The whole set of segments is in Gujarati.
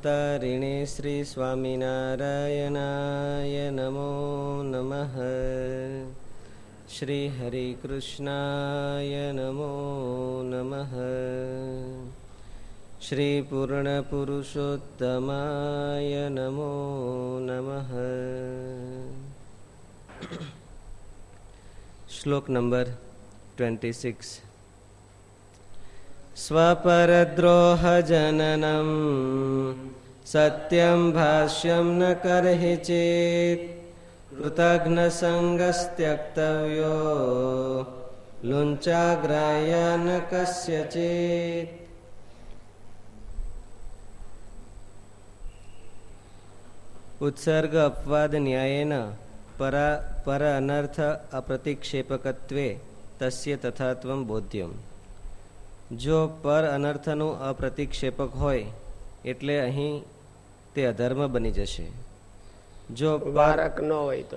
ધર્માવતારિણે શ્રી સ્વામિનારાયણાય નમો નમઃ શ્રી હરિકૃષ્ણાય નમો નમઃ શ્રી પૂર્ણપુરુષોત્તમાય નમો નમઃ શ્લોક નંબર ટ્વેન્ટી સિક્સ स्वपरद्रोहजननं सत्यं भाष्यं न कर्हि चेत् कृतघ्नसङ्गस्त्यक्तव्यो लुञ्चाग्राय न कस्यचित् ઉત્સર્ગ અપવાદ ન્યાયેન પરા પર અનર્થ અપ્રતિક્ષેપકત્વે તસ્ય તથાત્વમ બોધ્યમ જો પર અનર્થનું અપ્રતિક્ષેપક હોય એટલે અહીં તે અધર્મ બની જશે. જો વારક ન હોય તો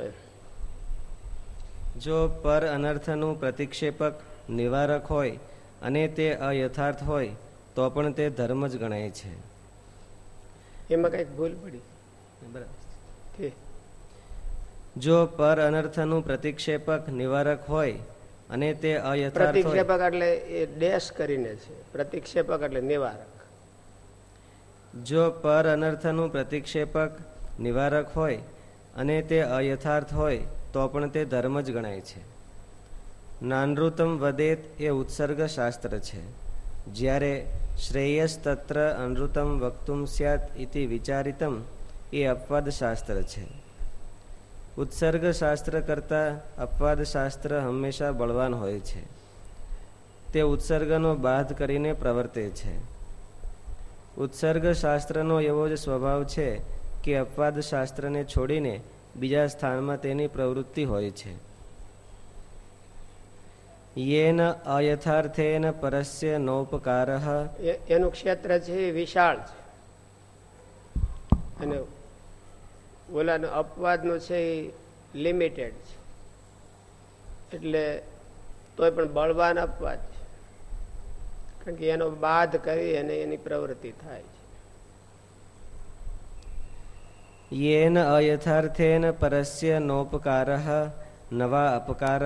જો પર અનર્થનું પ્રતિક્ષેપક નિવારક હોય અને તે અયથાર્થ હોય તો પણ તે ધર્મ જ ગણાય છે. એમાં કંઈક ભૂલ પડી. બરાબર. જો પર અનર્થનું પ્રતિક્ષેપક નિવારક હોય અને તે પ્રતિક્ષેપક એટલે એ ડેશ કરીને છે. પ્રતિક્ષેપક એટલે નિવારક. જો પર અનર્થનું પ્રતિક્ષેપક નિવારક હોય અને તે અયથાર્થ હોય તો પણ તે ધર્મ જ ગણાય છે. નાનૃતમ વદેત એ ઉત્સર્ગ શાસ્ત્ર છે. જ્યારે શ્રેયસ તત્ર અનૃતમ વક્તુમ સ્યાત ઇતિ વિચારિતમ એ અપવાદ શાસ્ત્ર છે. ઉત્સર્ગ શાસ્ત્ર કરતા અપવાદ શાસ્ત્ર હંમેશા બળવાન હોય છે. તે ઉત્સર્ગનો બાધ કરીને પ્રવર્તે છે. ઉત્સર્ગ શાસ્ત્રનો એવો જ સ્વભાવ છે કે અપવાદ શાસ્ત્રને છોડીને બીજા સ્થાનમાં તેની પ્રવૃત્તિ હોય છે. યેન અયથાર્થેન પરસ્ય નોપકાર એનું ક્ષેત્ર છે વિશાળ છે. અને ઓલાનું અપવાદનો છે એ લિમિટેડ છે. એટલે તોય પણ બળવાન અપવાદ છે. કારણ કે એનો બાદ કરી અને એની પ્રવૃત્તિ થાય છે. યેન અયથાર્થેન પરસ્ય નોપકાર નવા અપકાર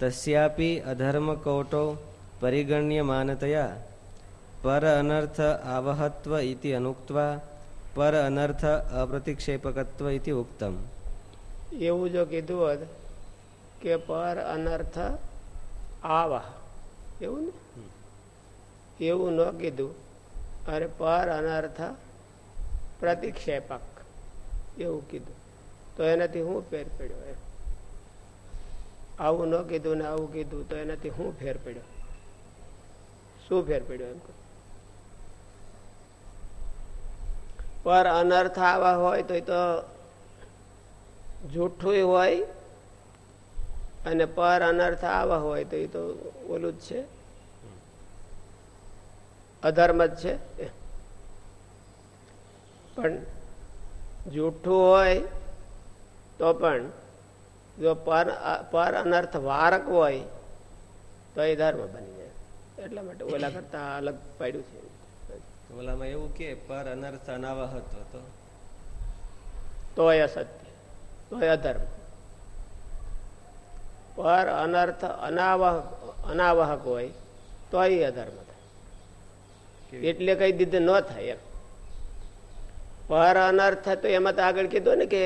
તસ્યાપી અધર્મકોટો પરિગણ્યમાનતયા. પર અનર્થ આવહત્વ ઇતિ અનુક્તવા પર અનર્થ અપ્રતિક્ષેપકત્વ ઇતિ ઉક્તમ. એવું જો કીધું હોત કે પર અનર્થ આવા. એવું ને? એવું ન કીધું. અરે પર અનર્થ પ્રતિક્ષેપક. એવું કીધું. તો એનાથી હું ફેર પડ્યો એમ? આવું ન કીધું ને આવું કીધું તો એનાથી હું ફેર પડ્યો? શું ફેર પડ્યો એમ પર અનર્થ આવા હોય તો તો જૂઠું હોય અને પર અનર્થ આવા હોય તો એ તો ઓલું જ છે. અધર્મ જ છે. પણ જૂઠું હોય તો પણ જો પર પર અનર્થ વારક હોય તો એ ધર્મ બની જાય. એટલા માટે ઓલા કરતા અલગ પાડ્યું છે. ઓલામાં એવું કે પર અનર્થ અનાવહત હતો તોય અસત્ય. તોય અધર્મ. પર અનર્થ અનાવહ અનાવહક હોય તોય અધર્મ થાય. એટલે કઈ દીધે ન થાય એમ. પર અનર્થ તો એમાં તો આગળ કીધું ને કે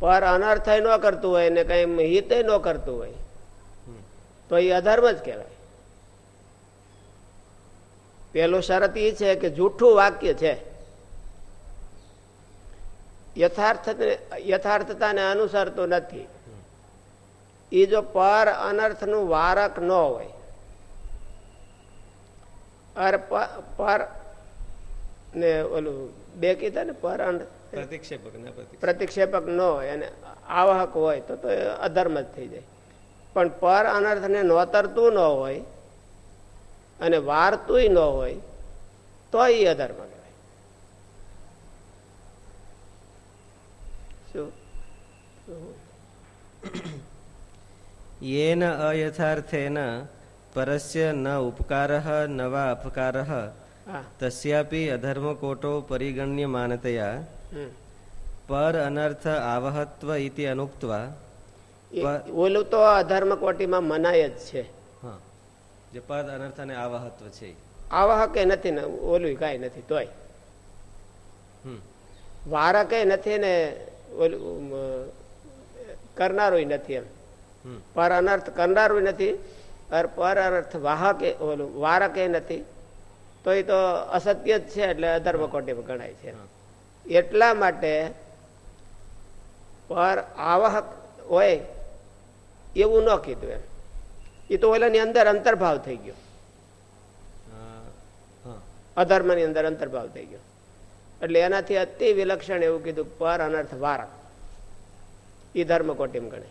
પર અનર્થ ન કરતું હોય ને કઈ હિત ન કરતું હોય તો એ અધર્મ જ કહેવાય. પેલો શરત એ છે કે જૂઠું વાક્ય છે. યથાર્થ યથાર્થતાને અનુસરતું નથી. એ જો પર અનર્થનું વારક ન હોય અર પર ને ઓલું બે કીધા ને પર પ્રતિક્ષેપક પ્રતિક્ષેપક. ન હોય અને આવહક હોય તો તો અધર્મ જ થઈ જાય. પણ પર અનર્થને નોતરતું ન હોય અને વારતું ન હોય તો એ અધર્મ કહેવાય. શું? યેન અયથાર્થેન પરસ્ય ન ઉપકાર નવા અપકાર તસ્યાપી અધર્મકોટો પરિગણ્ય માનતયા પર અનર્થ આવહત્વ ઇતિ અનુક્તવા. ઓલું તો અધર્મ કોટીમાં મનાય જ છે. જે પદ અનર્થ અને આવાહત્વ છે આવાહક નથી ને ઓલું કાંઈ નથી તોય. હમ. વારકે નથી ને ઓલું કરનારું નથી એમ. હમ. પર અનર્થ કરનારું નથી અર પર અનર્થ વાહકે ઓલું વારક નથી. તો એ તો અસત્ય જ છે એટલે અધર્મ કોટી ગણાય છે. એટલા માટે પર આવાહક હોય એવું ન કીધું એમ. એ તો ઓલાની અંદર અંતર્ભાવ થઈ ગયો. અ, હા. અધર્મની અંદર અંતર્ભાવ થઈ ગયો. એટલે એનાથી અતિ વિલક્ષણ એવું કીધું પર અનર્થ વારક એ ધર્મ કોટીમ ગણાય.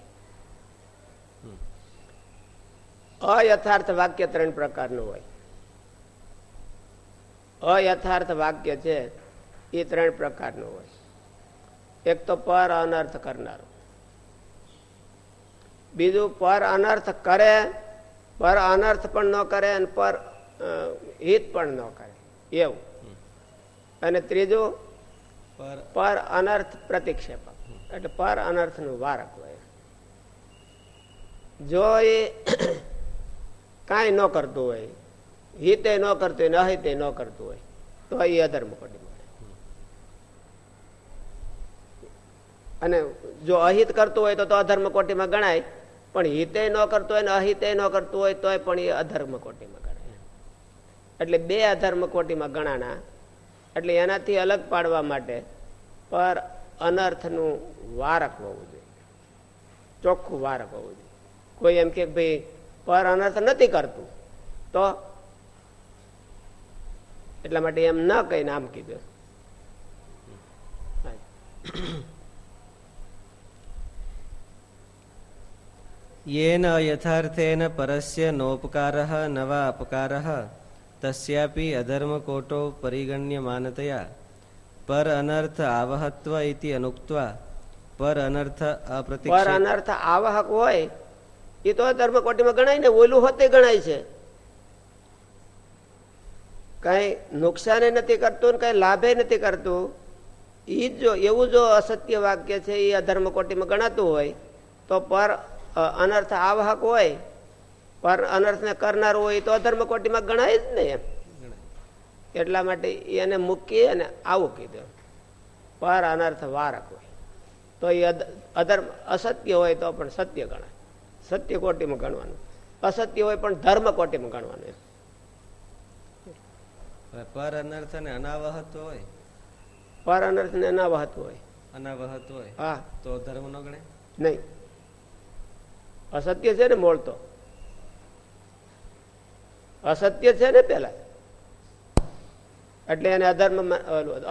અયથાર્થ વાક્ય ત્રણ પ્રકારનું હોય. અયથાર્થ વાક્ય છે એ ત્રણ પ્રકારનું હોય. એક તો પર અનર્થ કરનારું. બીજું પર અનર્થ કરે પર અનર્થ પણ ન કરે અને પર હિત પણ ન કરે. એવું. અને ત્રીજું પર અનર્થ પ્રતિક્ષેપક. એટલે પર અનર્થનું વારક હોય. જો એ કાંઈ ન કરતું હોય હિતે ન કરતું હોય ને અહિતે ન કરતું હોય તો એ અધર્મ કોટી મળે. અને જો અહિત કરતું હોય તો તો અધર્મ કોટીમાં ગણાય. પણ હિતે ન કરતું હોય ને અહિતે ન કરતું હોય તોય પણ એ અધર્મ કોટીમાં ગણાય. એટલે બે અધર્મ કોટીમાં ગણાના. એટલે એનાથી અલગ પાડવા માટે પર અનર્થનું વારક હોવું જોઈએ. ચોખ્ખું વારક હોવું જોઈએ. કોઈ એમ કે ભાઈ પર અનર્થ નથી કરતું, તો એટલા માટે એમ ન કહીને આમ કીધું. येन यथार्थेन परस्य नोपकारः न वा अपकारः तस्यापि अधर्मकोटो परिगण्यमानतया पर अनर्थ आवहत्व इति अनुक्त्वा पर अनर्थ પર अप्रतिक्षेप અનર્થ આવાહક હોય એ તો ધર્મ કોટીમાં ગણાય ને ઓલું હોતે ગણાય છે કઈ નુકસાને નથી કરતું ને કઈ લાભે નથી કરતું ઈ જ જો એવું જો અસત્ય વાક્ય છે એ અધર્મ કોટીમાં ગણાતું હોય તો પર અ, અનર્થ આવાહક હોય પર અનર્થને કરનાર હોય તો અધર્મ કોટીમાં ગણાય જ ને એટલા માટે એને મૂકી અને આવું કીધું. પર અનર્થ વારક હોય. તો એ અધ- અધર્મ અસત્ય હોય તો પણ સત્ય ગણાય. સત્ય કોટીમાં ગણવાનું. અસત્ય હોય પણ ધર્મ કોટીમાં ગણવાનું એમ. પર અનર્થ અને અનાવહત હોય? પર અનર્થ ને અનાવહત હોય. અનાવહત હોય? હા. તો ધર્મ ન ગણે નહીં. અસત્ય છે ને મોળ તો? અસત્ય છે ને પેલા? એટલે એને અધર્મ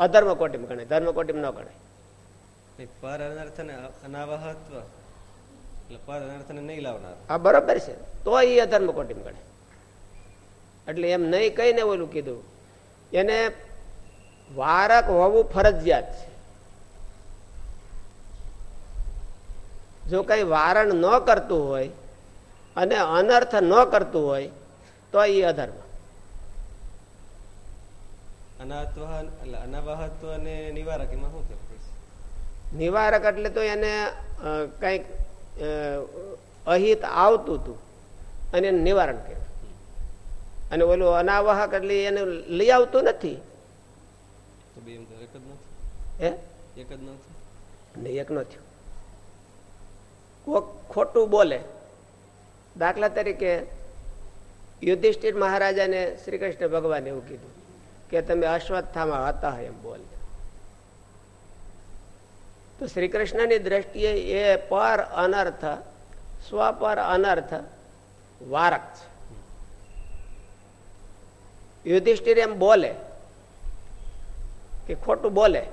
અધર્મ કોટીમ ગણાય. ધર્મ કોટીમ ન ગણાય. પર અનર્થ અને અનાવહત્વ. એટલે પર અનર્થ ને નહીં લાવનાર. હા બરોબર છે. તો એ અધર્મ કોટીમાં ગણે એટલે એમ નહીં કહીને ઓલું કીધું. એને વારક હોવું ફરજિયાત છે. જો કઈ વારણ ન કરતું હોય અને અનર્થ ન કરતું હોય તો એ અધર્મ. નિવારક એમાં શું નિવારક એટલે તો એને કંઈક અહિત આવતું હતું અને એને નિવારણ કર્યું. અને ઓલું અનાવાહક એટલે એને લઈ આવતું નથી. એક જ નથી. એક નો થયું. કોક ખોટું બોલે. દાખલા તરીકે યુધિષ્ઠિર મહારાજાને શ્રી કૃષ્ણ ભગવાન એવું કીધું કે તમે અશ્વત્થામાં હતા એમ બોલ. તો શ્રી કૃષ્ણની દ્રષ્ટિએ એ પર અનર્થ, સ્વ પર અનર્થ વારક છે. યુધિષ્ઠિર એમ બોલે કે ખોટું બોલે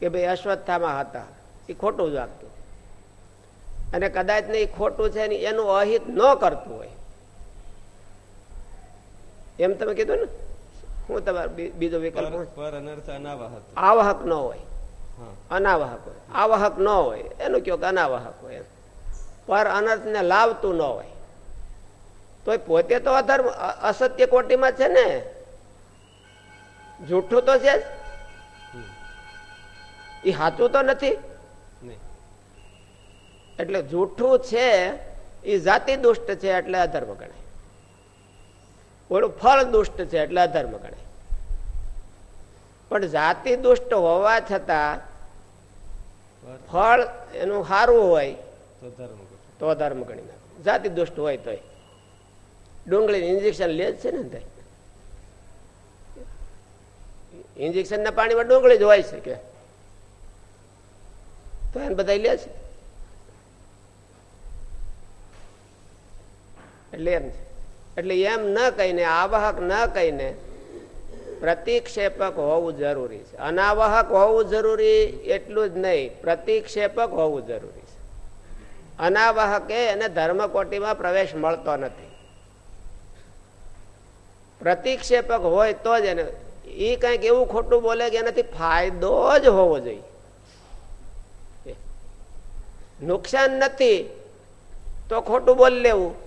કે ભાઈ અશ્વત્થામાં હતા. એ ખોટું જ વાગતું અને કદાચ ને એ ખોટું છે ને એનું અહિત ન કરતું હોય. એમ તમે કીધું ને? હું તમારો બીજો વિકલ્પ આવાહક ન હોય. અનાવાહક હોય. આવાહક ન હોય. એનું કયો કે અનાવાહક હોય પર અનર્થને લાવતું ન હોય. તો પોતે તો અધર્મ અસત્ય કોટીમાં છે ને. જૂઠું તો છે એ સાચું તો નથી. એટલે જૂઠું છે એ જાતિ દુષ્ટ છે એટલે અધર્મ ગણાય. ઓલું ફળ દુષ્ટ છે એટલે અધર્મ ગણાય. પણ જાતિ દુષ્ટ હોવા છતાં ફળ એનું સારું હોય તો ધર્મ ગણી નાખો. જાતિ દુષ્ટ હોય તોય. ડુંગળી ઇન્જેક્શન લે જ છે ને ઇન્જેક્શન ના પાણીમાં ડુંગળી જ હોય છે કે. તો એને બધા લે છે. એટલે એમ એટલે એમ ન કહીને, આવાહક ન કહીને પ્રતિક્ષેપક હોવું જરૂરી છે. અનાવાહક હોવું જરૂરી એટલું જ નહીં, પ્રતિક્ષેપક હોવું જરૂરી છે. અનાવાહકે એને ધર્મકોટીમાં પ્રવેશ મળતો નથી. પ્રતિક્ષેપક હોય તો જ એને એ કંઈક એવું ખોટું બોલે કે એનાથી ફાયદો જ હોવો જોઈએ. નુકસાન નથી, તો ખોટું બોલી લેવું.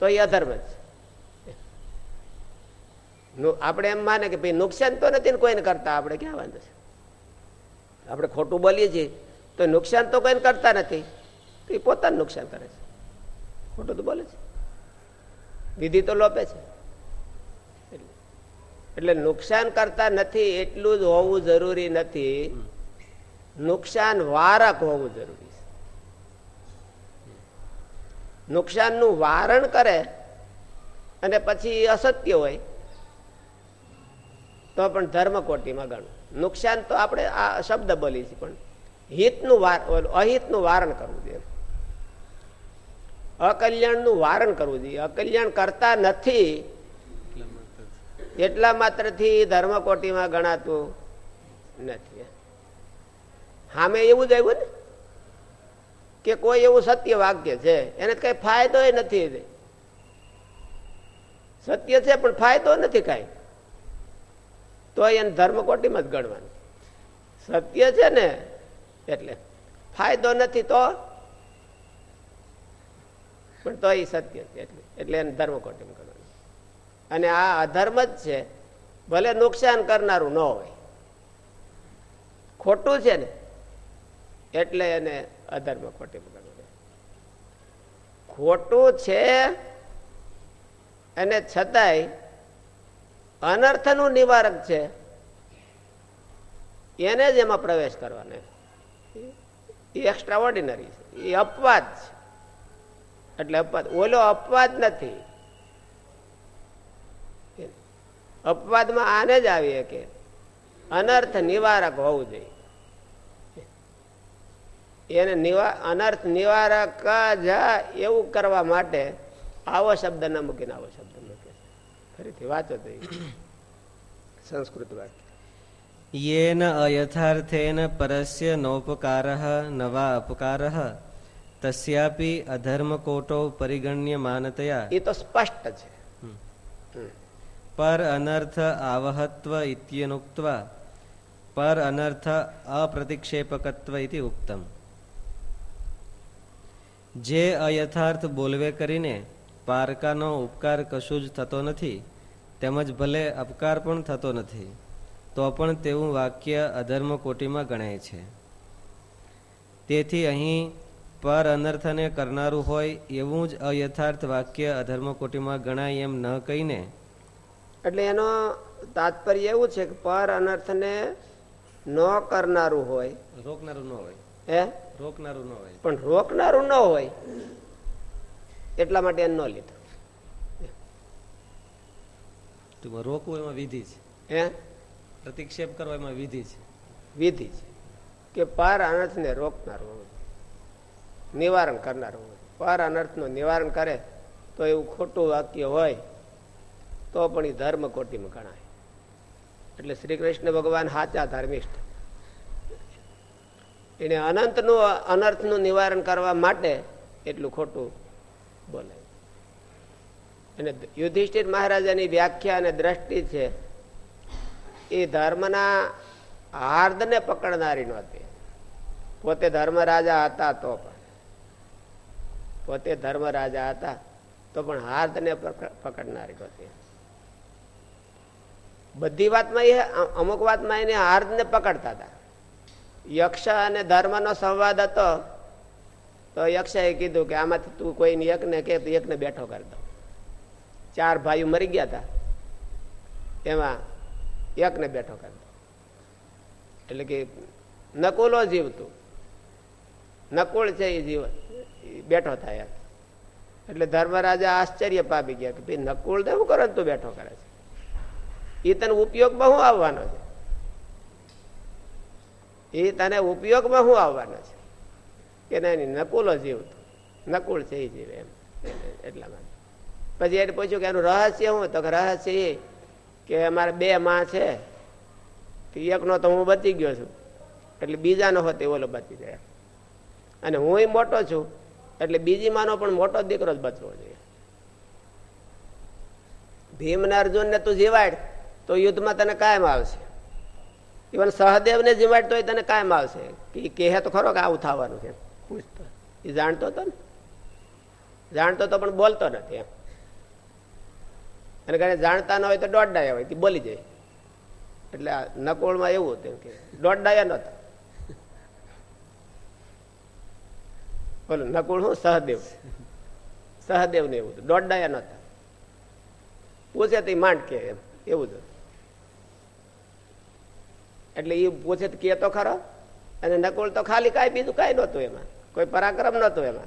તો એ અધર્મ જ. આપણે એમ માને કે ભાઈ નુકસાન તો નથી ને કોઈને કરતા આપણે ક્યાં વાંધો છે? આપણે ખોટું બોલીએ છીએ તો નુકસાન તો કોઈને કરતા નથી તો એ પોતાનું નુકસાન કરે છે. ખોટું તો બોલે છે. વિધિ તો લોપે છે. એટલે નુકસાન કરતા નથી એટલું જ હોવું જરૂરી નથી. નુકસાન વારક હોવું જરૂરી છે. નુકસાનનું વારણ કરે અને પછી અસત્ય હોય, તો પણ ધર્મકોટીમાં ગણું. નુકસાન તો આપણે આ શબ્દ બોલી છીએ, પણ હિતનું વાર, અહિતનું વારણ કરવું જોઈએ. અકલ્યાણનું વારણ કરવું જોઈએ. અકલ્યાણ કરતા નથી, એટલા માત્રથી ધર્મકોટીમાં ગણાતું નથી. સામે એવું જ આવ્યું ને? કે કોઈ એવું સત્ય વાક્ય છે, એને કઈ ફાયદો નથી સત્ય છે, પણ ફાયદો નથી કઈ. તો એને ધર્મકોટીમાં જ ગણવાનું. સત્ય છે ને, એટલે ફાયદો નથી તો? પણ તો એ સત્ય છે, એટલે એટલે એને ધર્મકોટીમાં ગણવાનું. અને આ અધર્મ જ છે, ભલે નુકસાન કરનારું ન હોય. ખોટું છે ને, એટલે એને અધર્મ ખોટી પકડવું ખોટું છે અને છતાંય અનર્થનું નિવારક છે. એને જ એમાં પ્રવેશ કરવાનો એ એક્સ્ટ્રા ઓર્ડિનરી છે. એ અપવાદ છે. એટલે અપવાદ. ઓલો અપવાદ નથી. અપવાદમાં આને જ આવીએ કે અનર્થ નિવારક હોવું જોઈએ. એને અનર્થ નિવારક જ એવું કરવા માટે આવો શબ્દ ન મૂકીને આવો શબ્દ મૂકે ફરીથી વાંચો તો સંસ્કૃત વાક્ય. યેન અયથાર્થેન પરસ્ય નોપકાર નવા અપકાર તસ્યાપી અધર્મકોટો પરિગણ્યમાનતયા. એ તો સ્પષ્ટ છે. પર અનર્થ આવહત્વ ઇત્યનુક્ત્વા. પર અનર્થ અપ્રતિક્ષેપકત્વ ઇતિ ઉક્તમ. જે અયથાર્થ બોલવે કરીને પારકાનો ઉપકાર કશું જ થતો નથી તેમજ ભલે અપકાર પણ થતો નથી તો પણ તેવું વાક્ય અધર્મ કોટીમાં ગણાય છે. તેથી અહીં પર અનર્થને કરનારું હોય એવું જ અયથાર્થ વાક્ય અધર્મ કોટીમાં ગણાય એમ ન કહીને એટલે એનો તાત્પર્ય એવું છે કે પર અનર્થને ન કરનારું હોય. રોકનારું ન હોય. હે? રોકનારું ન હોય. પણ રોકનારું ન હોય એટલા માટે એને ન લીધું. રોકવું એમાં વિધિ છે. હે? પ્રતિક્ષેપ કરવા એમાં વિધિ છે. વિધિ છે કે પાર અનર્થ ને રોકનારું હોય નિવારણ કરનારું હોય. પાર અનર્થનું નિવારણ કરે તો એવું ખોટું વાક્ય હોય તો પણ એ ધર્મ કોટીમાં ગણાય. એટલે શ્રી કૃષ્ણ ભગવાન સાચા ધાર્મિષ્ઠ. એને અનંતનું, અનર્થનું નિવારણ કરવા માટે એટલું ખોટું બોલે. અને યુધિષ્ઠિર મહારાજાની વ્યાખ્યા અને દ્રષ્ટિ છે, એ ધર્મના હાર્દને પકડનારી નહોતી. પોતે ધર્મ રાજા હતા તો પણ. પોતે ધર્મ રાજા હતા તો પણ હાર્દને પકડનારી નહોતી. બધી વાતમાં એ, અમુક વાતમાં એને હાર્દને પકડતા હતા. યક્ષ અને ધર્મનો સંવાદ હતો, તો યક્ષાએ કીધું કે આમાંથી તું કોઈ એકને કે એકને બેઠો કરી દો ચાર ભાઈઓ મરી ગયા હતા એમાં એકને બેઠો કરી દો એટલે કે નકુલો જીવતું. નકુળ છે એ જીવ બેઠો થાય એટલે ધર્મરાજા આશ્ચર્ય પામી ગયા કે ભાઈ નકુળ ને શું કરે તું બેઠો કરે છે? એ તને ઉપયોગમાં શું આવવાનો છે. એ તને ઉપયોગમાં શું આવવાનો છે? કે નહીં નકુલો જીવતો નકુળ છે એ જીવે એમ. એટલા માટે. પછી એને પૂછ્યું કે એનું રહસ્ય શું? તો રહસ્ય એ કે અમારે બે માં છે. એકનો તો હું બચી ગયો છું. એટલે બીજાનો હોત ઓલો બચી જાય. અને હું મોટો છું, એટલે બીજી માનો પણ મોટો દીકરો જ બચવો જોઈએ. ભીમ ને અર્જુન ને તું જીવાડ, તો યુદ્ધમાં તને કાયમ આવશે. ઇવન સહદેવ ને હોય તો તને કાયમ આવશે. કે કહે તો ખરો કે આવું થવાનું છે. પૂછતો એ જાણતો હતો ને? જાણતો તો પણ બોલતો નથી એમ. અને કારણે જાણતા ન હોય તો દોઢ ડાયા હોય બોલી જાય. એટલે નકોળમાં એવું હતું કે દોઢ ડાયા નહોતા. બોલો, નકુળ હું? સહદેવ. સહદેવ ને એવું દોઢ ડાયા નહોતા. પૂછે તો માંડ કે એમ. એવું જ એટલે એ પૂછે કે તો ખરો. અને નકુળ તો ખાલી કાંઈ બીજું કાંઈ નહોતું એમાં. કોઈ પરાક્રમ નહોતું એમાં.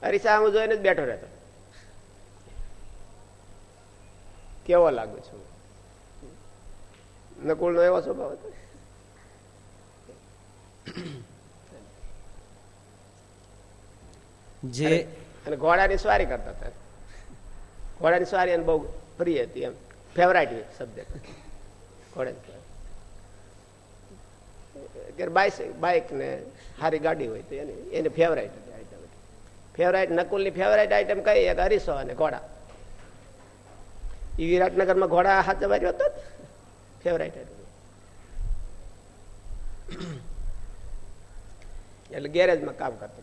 અરીસા હું જોઈને જ બેઠો રહેતો. કેવો લાગુ છું? નકુળ નો એવો સ્વભાવ હતો? જે અને ઘોડાની સ્વારી કરતા હતા. ઘોડાની સ્વારી અને બહુ પ્રિય હતી એમ. ફેવરાઇટ સબ્જેક્ટ ઘોડા બાઇક બાઇક ને સારી ગાડી હોય તો એની એની ફેવરાઇટ આઈટમ ફેવરાઇટ નકુલની ફેવરાઇટ આઈટમ કઈ? એક હરીસો અને ઘોડા. એ વિરાટનગરમાં ઘોડા હાથે વાર્યો હતો ફેવરાઇટ એટલે ગેરેજમાં કામ કરતો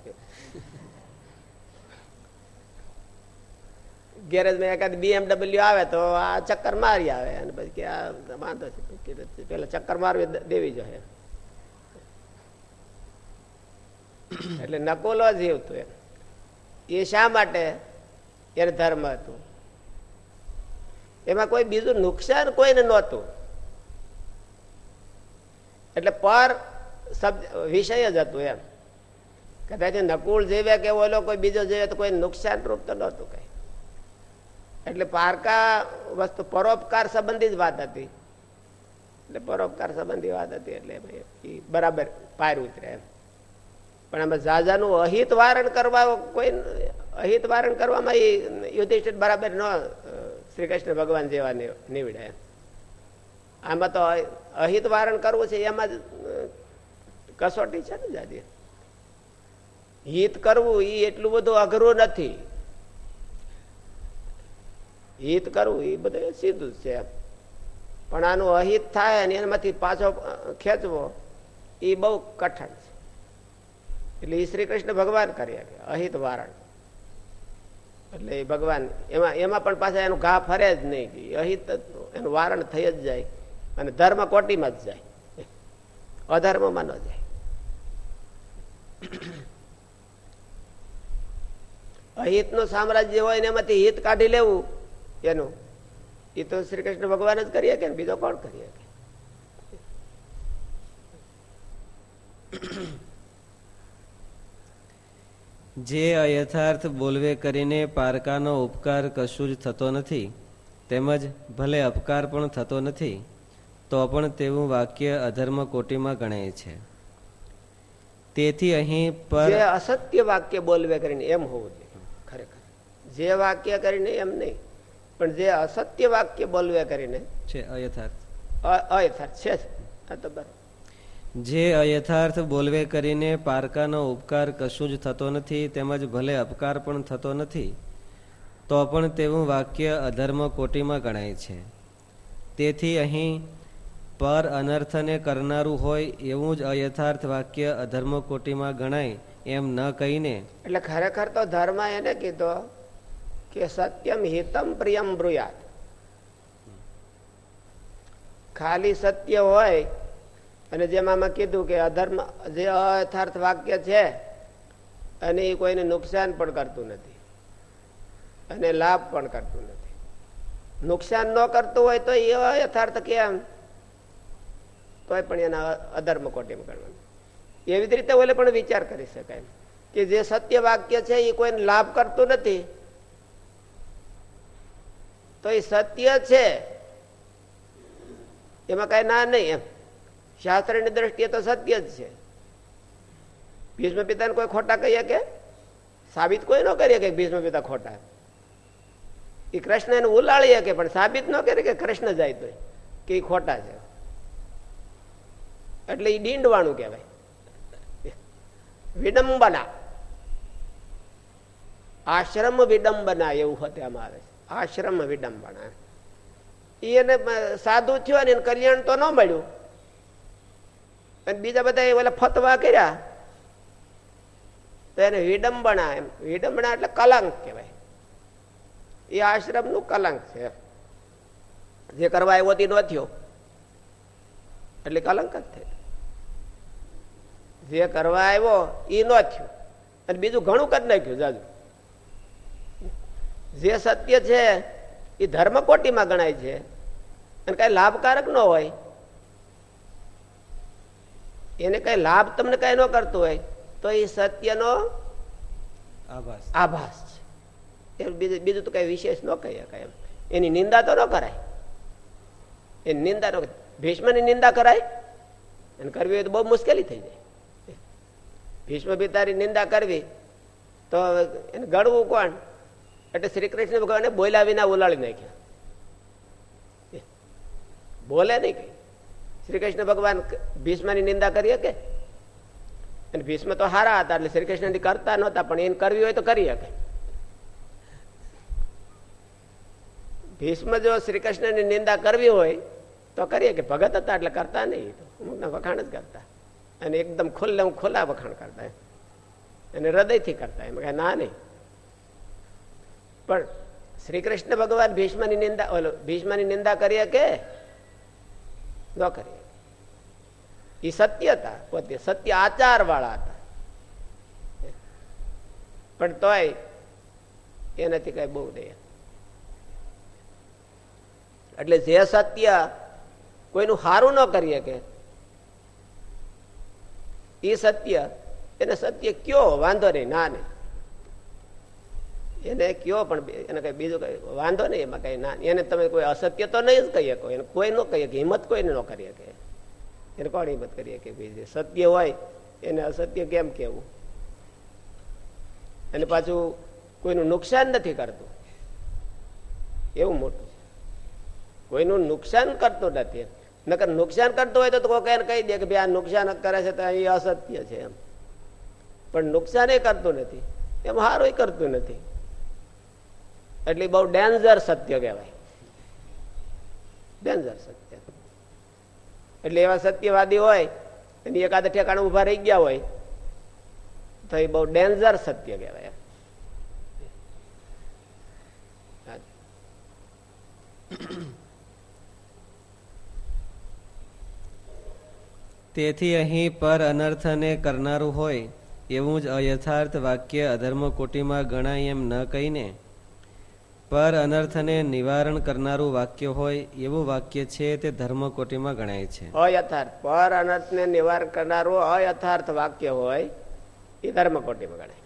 ગેરેજમાં એકાદ બીએમડબલ્યુ આવે તો આ ચક્કર મારી આવે અને પછી કે આ વાંધો છે. પેલા ચક્કર મારવી દેવી જોઈએ. એટલે નકોલો જીવ હતું એમ. એ શા માટે? એને ધર્મ હતું. એમાં કોઈ બીજું નુકસાન કોઈને નહોતું. એટલે પર વિષય જ હતું એમ. કદાચ નકુળ જીવે કે ઓલો કોઈ બીજો જીવે તો કોઈ નુકસાન રૂપ તો નહોતું કઈ. એટલે પારકા વસ્તુ પરોપકાર સંબંધી જ વાત હતી. એટલે પરોપકાર સંબંધી વાત હતી એટલે બરાબર પાર ઉતરે એમ. પણ આમાં ઝાઝાનું અહિત વારણ કરવા કોઈ અહિત વારણ કરવામાં એ યુધિષ્ઠિર બરાબર ન શ્રી કૃષ્ણ ભગવાન જેવા નીવડ્યા. આમાં તો અહિત વારણ કરવું છે, એમાં જ કસોટી છે ને દાદી હિત કરવું એ એટલું બધું અઘરું નથી. હિત કરવું એ બધું સીધું છે. પણ આનું અહિત થાય અને એમાંથી પાછો ખેંચવો એ બહુ કઠણ એટલે એ શ્રી કૃષ્ણ ભગવાન કરી અહિત વારણ. એટલે એ ભગવાન, એમાં એમાં પણ પાછા એનું ઘા ફરે જ નહીં અહિત એનું વારણ થઈ જ જાય અને ધર્મ કોટીમાં જ જાય. અધર્મમાં ન જાય. અહિતનું સામ્રાજ્ય હોય ને એમાંથી હિત કાઢી લેવું એનું. એ તો શ્રી કૃષ્ણ ભગવાન જ કરીએ કે બીજો કોણ કરીએ જે અયથાર્થ બોલવે કરીને પારકાનો ઉપકાર કશું જ થતો નથી તેમજ ભલે અપકાર પણ થતો નથી તો પણ તેવું વાક્ય અધર્મ કોટીમાં ગણાય છે. તેથી અહીં પર અસત્ય વાક્ય બોલવે કરીને એમ હોવું જોઈએ. ખરેખર. જે વાક્ય કરીને એમ નહીં પણ જે અસત્ય વાક્ય બોલવે કરીને છે અયથાર્થ. અયથાર્થ છે તો બરાબર. જે અયથાર્થ બોલવે કરીને પારકાનો ઉપકાર કશું જ થતો નથી તેમજ ભલે અપકાર પણ થતો નથી, તો પણ તેવું વાક્ય અધર્મ કોટીમાં ગણાય છે. તેથી અહીં પર અનર્થને કરનારું હોય એવું જ અયથાર્થ વાક્ય અધર્મ કોટીમાં ગણાય એમ ન કહીને એટલે ખરેખર તો ધર્મ એને કીધો કે સત્યમ હિતમ પ્રિયમ બ્રુયાત. ખાલી સત્ય હોય અને જેમાં કીધું કે અધર્મ જે અયથાર્થ વાક્ય છે, અને એ કોઈને નુકસાન પણ કરતું નથી. અને લાભ પણ કરતું નથી. નુકસાન ન કરતું હોય તો એ અયથાર્થ કેમ? તોય પણ એના અધર્મ કોટીમાં કરવાનું. એવી જ રીતે ઓલે પણ વિચાર કરી શકાય. કે જે સત્ય વાક્ય છે એ કોઈને લાભ કરતું નથી, તો એ સત્ય છે. એમાં કઈ ના નહીં એમ. શાસ્ત્રની દ્રષ્ટિએ તો સત્ય જ છે. ભીષ્મ પિતાને કોઈ ખોટા કહીએ કે? સાબિત કોઈ ન કરીએ કે ભીષ્મ પિતા ખોટા? એ કૃષ્ણ એને ઉલાળીએ કે, પણ સાબિત ન કરીએ કે કૃષ્ણ જાય તો કે એ ખોટા છે. એટલે એ ડીંડવાણું કહેવાય. વિડંબના. આશ્રમ વિડંબના એવું હત્યામાં આવે છે. આશ્રમ વિડંબના. એને સાધુ થયો ને કલ્યાણ તો ન મળ્યું. અને બીજા બધા ઓલા ફતવા કર્યા. તો એને વિડંબણા એમ. વિડંબણા એટલે કલંક કહેવાય. એ આશ્રમનું કલંક છે. જે કરવા આવ્યો તે ન થયો. એટલે કલંક જ થયું. જે કરવા આવ્યો એ ન થયું. અને બીજું ઘણું કરી નાખ્યું, જાજુ. જે સત્ય છે એ ધર્મકોટીમાં ગણાય છે. અને કઈ લાભકારક ન હોય. એને કઈ લાભ તમને કઈ ન કરતો હોય તો એ સત્યનો આભાસ. છે. બીજું બીજું તો કઈ વિશેષ ન કહી કઈ એમ. એની નિંદા તો ન કરાય. એની નિંદા ન ભીષ્મની નિંદા કરાય અને કરવી હોય તો બહુ મુશ્કેલી થઈ જાય. ભીષ્મ પિતાની નિંદા કરવી તો એને ગળવું કોણ? એટલે શ્રી કૃષ્ણ ભગવાને બોલ્યા વિના ઉલાળી નાખ્યા. બોલે નહીં કઈ. શ્રી કૃષ્ણ ભગવાન ભીષ્મની નિંદા કરી શકે? અને ભીષ્મ તો હારા હતા એટલે શ્રી કૃષ્ણ કરતા નહોતા, પણ એને કરવી હોય તો કરી શકે. ભીષ્મ જો શ્રી કૃષ્ણની નિંદા કરવી હોય તો કરીએ કે ભગત હતા એટલે કરતા નહીં. વખાણ જ કરતા. અને એકદમ ખુલ્લે ખુલ્લા વખાણ કરતા અને હૃદયથી કરતા એમ. કઈ ના નહીં. પણ શ્રી કૃષ્ણ ભગવાન ભીષ્મની નિંદા, ઓલો, ભીષ્મની નિંદા કરીએ કે ન કરીએ એ સત્ય હતા. પોતે સત્ય આચાર વાળા હતા. પણ તોય એનાથી કઈ બહુ દે એટલે જે સત્ય કોઈનું સારું ન કરીએ કે એ સત્ય એને સત્ય કયો વાંધો નહીં, ના નહીં. એને કયો પણ એને કઈ બીજું કઈ વાંધો નહીં, એમાં કઈ ના એને તમે કોઈ અસત્ય તો નહીં જ કહી શકો. એને કોઈ ન કહીએ કે હિંમત કોઈને ન કરી શકે. એને કોણ હિંમત કરીએ કે ભાઈ સત્ય હોય, એને અસત્ય કેમ કેવું અને પાછું કોઈનું નુકસાન નથી કરતું. એવું મોટું છે. કોઈનું નુકસાન કરતું નથી. નકર નુકસાન કરતું હોય તો કોઈ એને કહી દે કે ભાઈ આ નુકસાન કરે છે તો એ અસત્ય છે એમ. પણ નુકસાન એ કરતું નથી. એમ હારું કરતું નથી. એટલે બહુ ડેન્જર સત્ય કહેવાય. ડેન્જર સત્ય. એટલે એવા સત્યવાદી હોય એની એકાદ ઠેકાણે ઊભા રહી ગયા હોય, તો એ બહુ ડેન્જર સત્ય કહેવાય તેથી અહીં પર અનર્થને કરનારું હોય, એવું જ અયથાર્થ વાક્ય અધર્મ કોટીમાં ગણાય એમ ન કહીને પર અનર્થને નિવારણ કરનારું વાક્ય હોય એવું વાક્ય છે તે ધર્મકોટીમાં ગણાય છે. અયથાર્થ. પર અનર્થને નિવારણ કરનારું અયથાર્થ વાક્ય હોય એ ધર્મકોટીમાં ગણાય.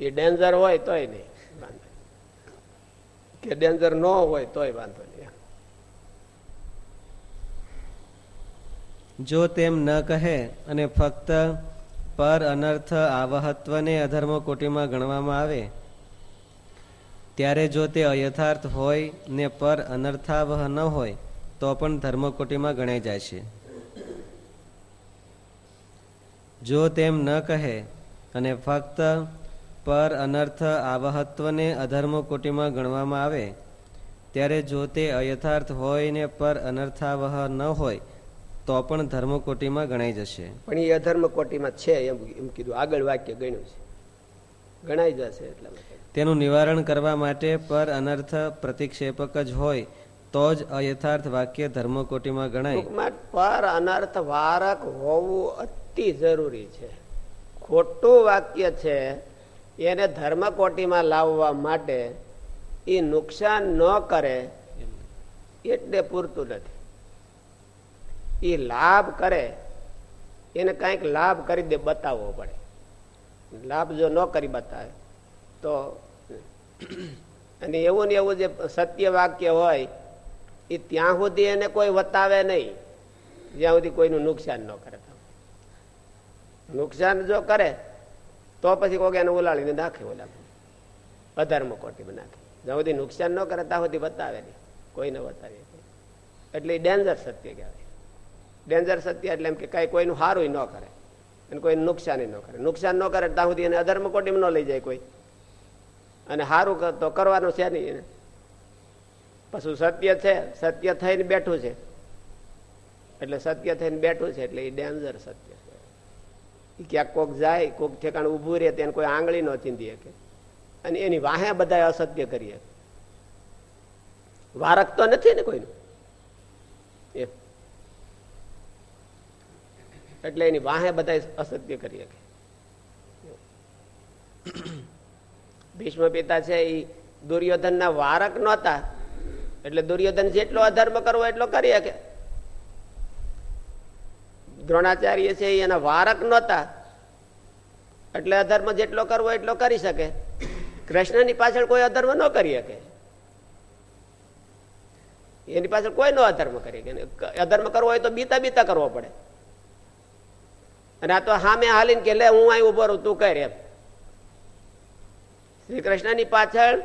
એ ડેન્જર હોય તોય નહીં. કે ડેન્જર ન હોય તોય વાંધો નહીં. જો તેમ ન કહે અને ફક્ત પર અનર્થ આવહત્વને અધર્મ કોટીમાં ગણવામાં આવે ત્યારે જો તે અયથાર્થ હોય ને પર અનર્થાવહ ન હોય, તો પણ ધર્મકોટીમાં ગણાઈ જાય છે. જો તેમ ન કહે અને ફક્ત પર અનર્થ આવહત્વને અધર્મ કોટીમાં ગણવામાં આવે, ત્યારે જો તે અયથાર્થ હોય ને પર અનર્થાવહ ન હોય, તો પણ ધર્મ કોટીમાં ગણાઈ જશે. પણ એ અધર્મ કોટીમાં છે એમ એમ કીધું. આગળ વાક્ય ગણ્યું છે. ગણાઈ જશે એટલા. તેનું નિવારણ કરવા માટે પર અનર્થ પ્રતિક્ષેપક જ હોય, તો જ અયથાર્થ વાક્ય ધર્મકોટીમાં ગણાય. પર અનર્થ વારક હોવું અતિ જરૂરી છે. ખોટું વાક્ય છે, એને ધર્મકોટીમાં લાવવા માટે એ નુકસાન ન કરે એટલે પૂરતું નથી. એ લાભ કરે, એને કંઈક લાભ કરી દે, બતાવવો પડે. લાભ જો ન કરી બતાવે તો અને એવું ને એવું જે સત્ય વાક્ય હોય, એ ત્યાં સુધી એને કોઈ વતાવે નહીં. જ્યાં સુધી કોઈનું નુકસાન ન કરે. નુકસાન જો કરે, તો પછી કોઈ એને ઉલાળીને નાખે ઓલા અધર્મ કોટીમાં નાખે. જ્યાં સુધી નુકસાન ન કરે, ત્યાં સુધી બતાવે નહીં. કોઈને બતાવે એટલે ડેન્જર સત્ય કહેવાય. ડેન્જર સત્ય એટલે એમ કે કઈ કોઈનું સારું ન કરે. અને કોઈને નુકસાન ન કરે. નુકસાન ન કરે, ત્યાં સુધી એને અધર્મ કોટીમાં ન લઈ જાય કોઈ. અને સારું તો કરવાનું છે નહીં પછી સત્ય છે, સત્ય થઈને બેઠું છે. એટલે સત્ય થઈને બેઠું છે, એટલે એ ડેન્જર સત્ય છે. એ ક્યાંક કોક જાય, કોક ઠેકાણ ઉભું રહે, તેને કોઈ આંગળી ન ચીંધી શકે. અને એની વાહે બધા અસત્ય કરીએ. વારક તો નથી ને કોઈનું. એ. એટલે એની વાહે બધા અસત્ય કરી શકે ભીષ્મ પિતા છે એ દુર્યોધનના વારક નહોતા. એટલે દુર્યોધન જેટલો અધર્મ કરવો એટલો કરી શકે. દ્રોણાચાર્ય છે એના વારક નહોતા. એટલે અધર્મ જેટલો કરવો એટલો કરી શકે. કૃષ્ણની પાછળ કોઈ અધર્મ ન કરી શકે. એની પાછળ કોઈ નો અધર્મ કરી અધર્મ કરવો હોય તો બીતા બીતા કરવો પડે. અને આ તો હામે હાલીને કે, લે, હું અહીં ઊભો રહું, તું કર શ્રી કૃષ્ણની પાછળ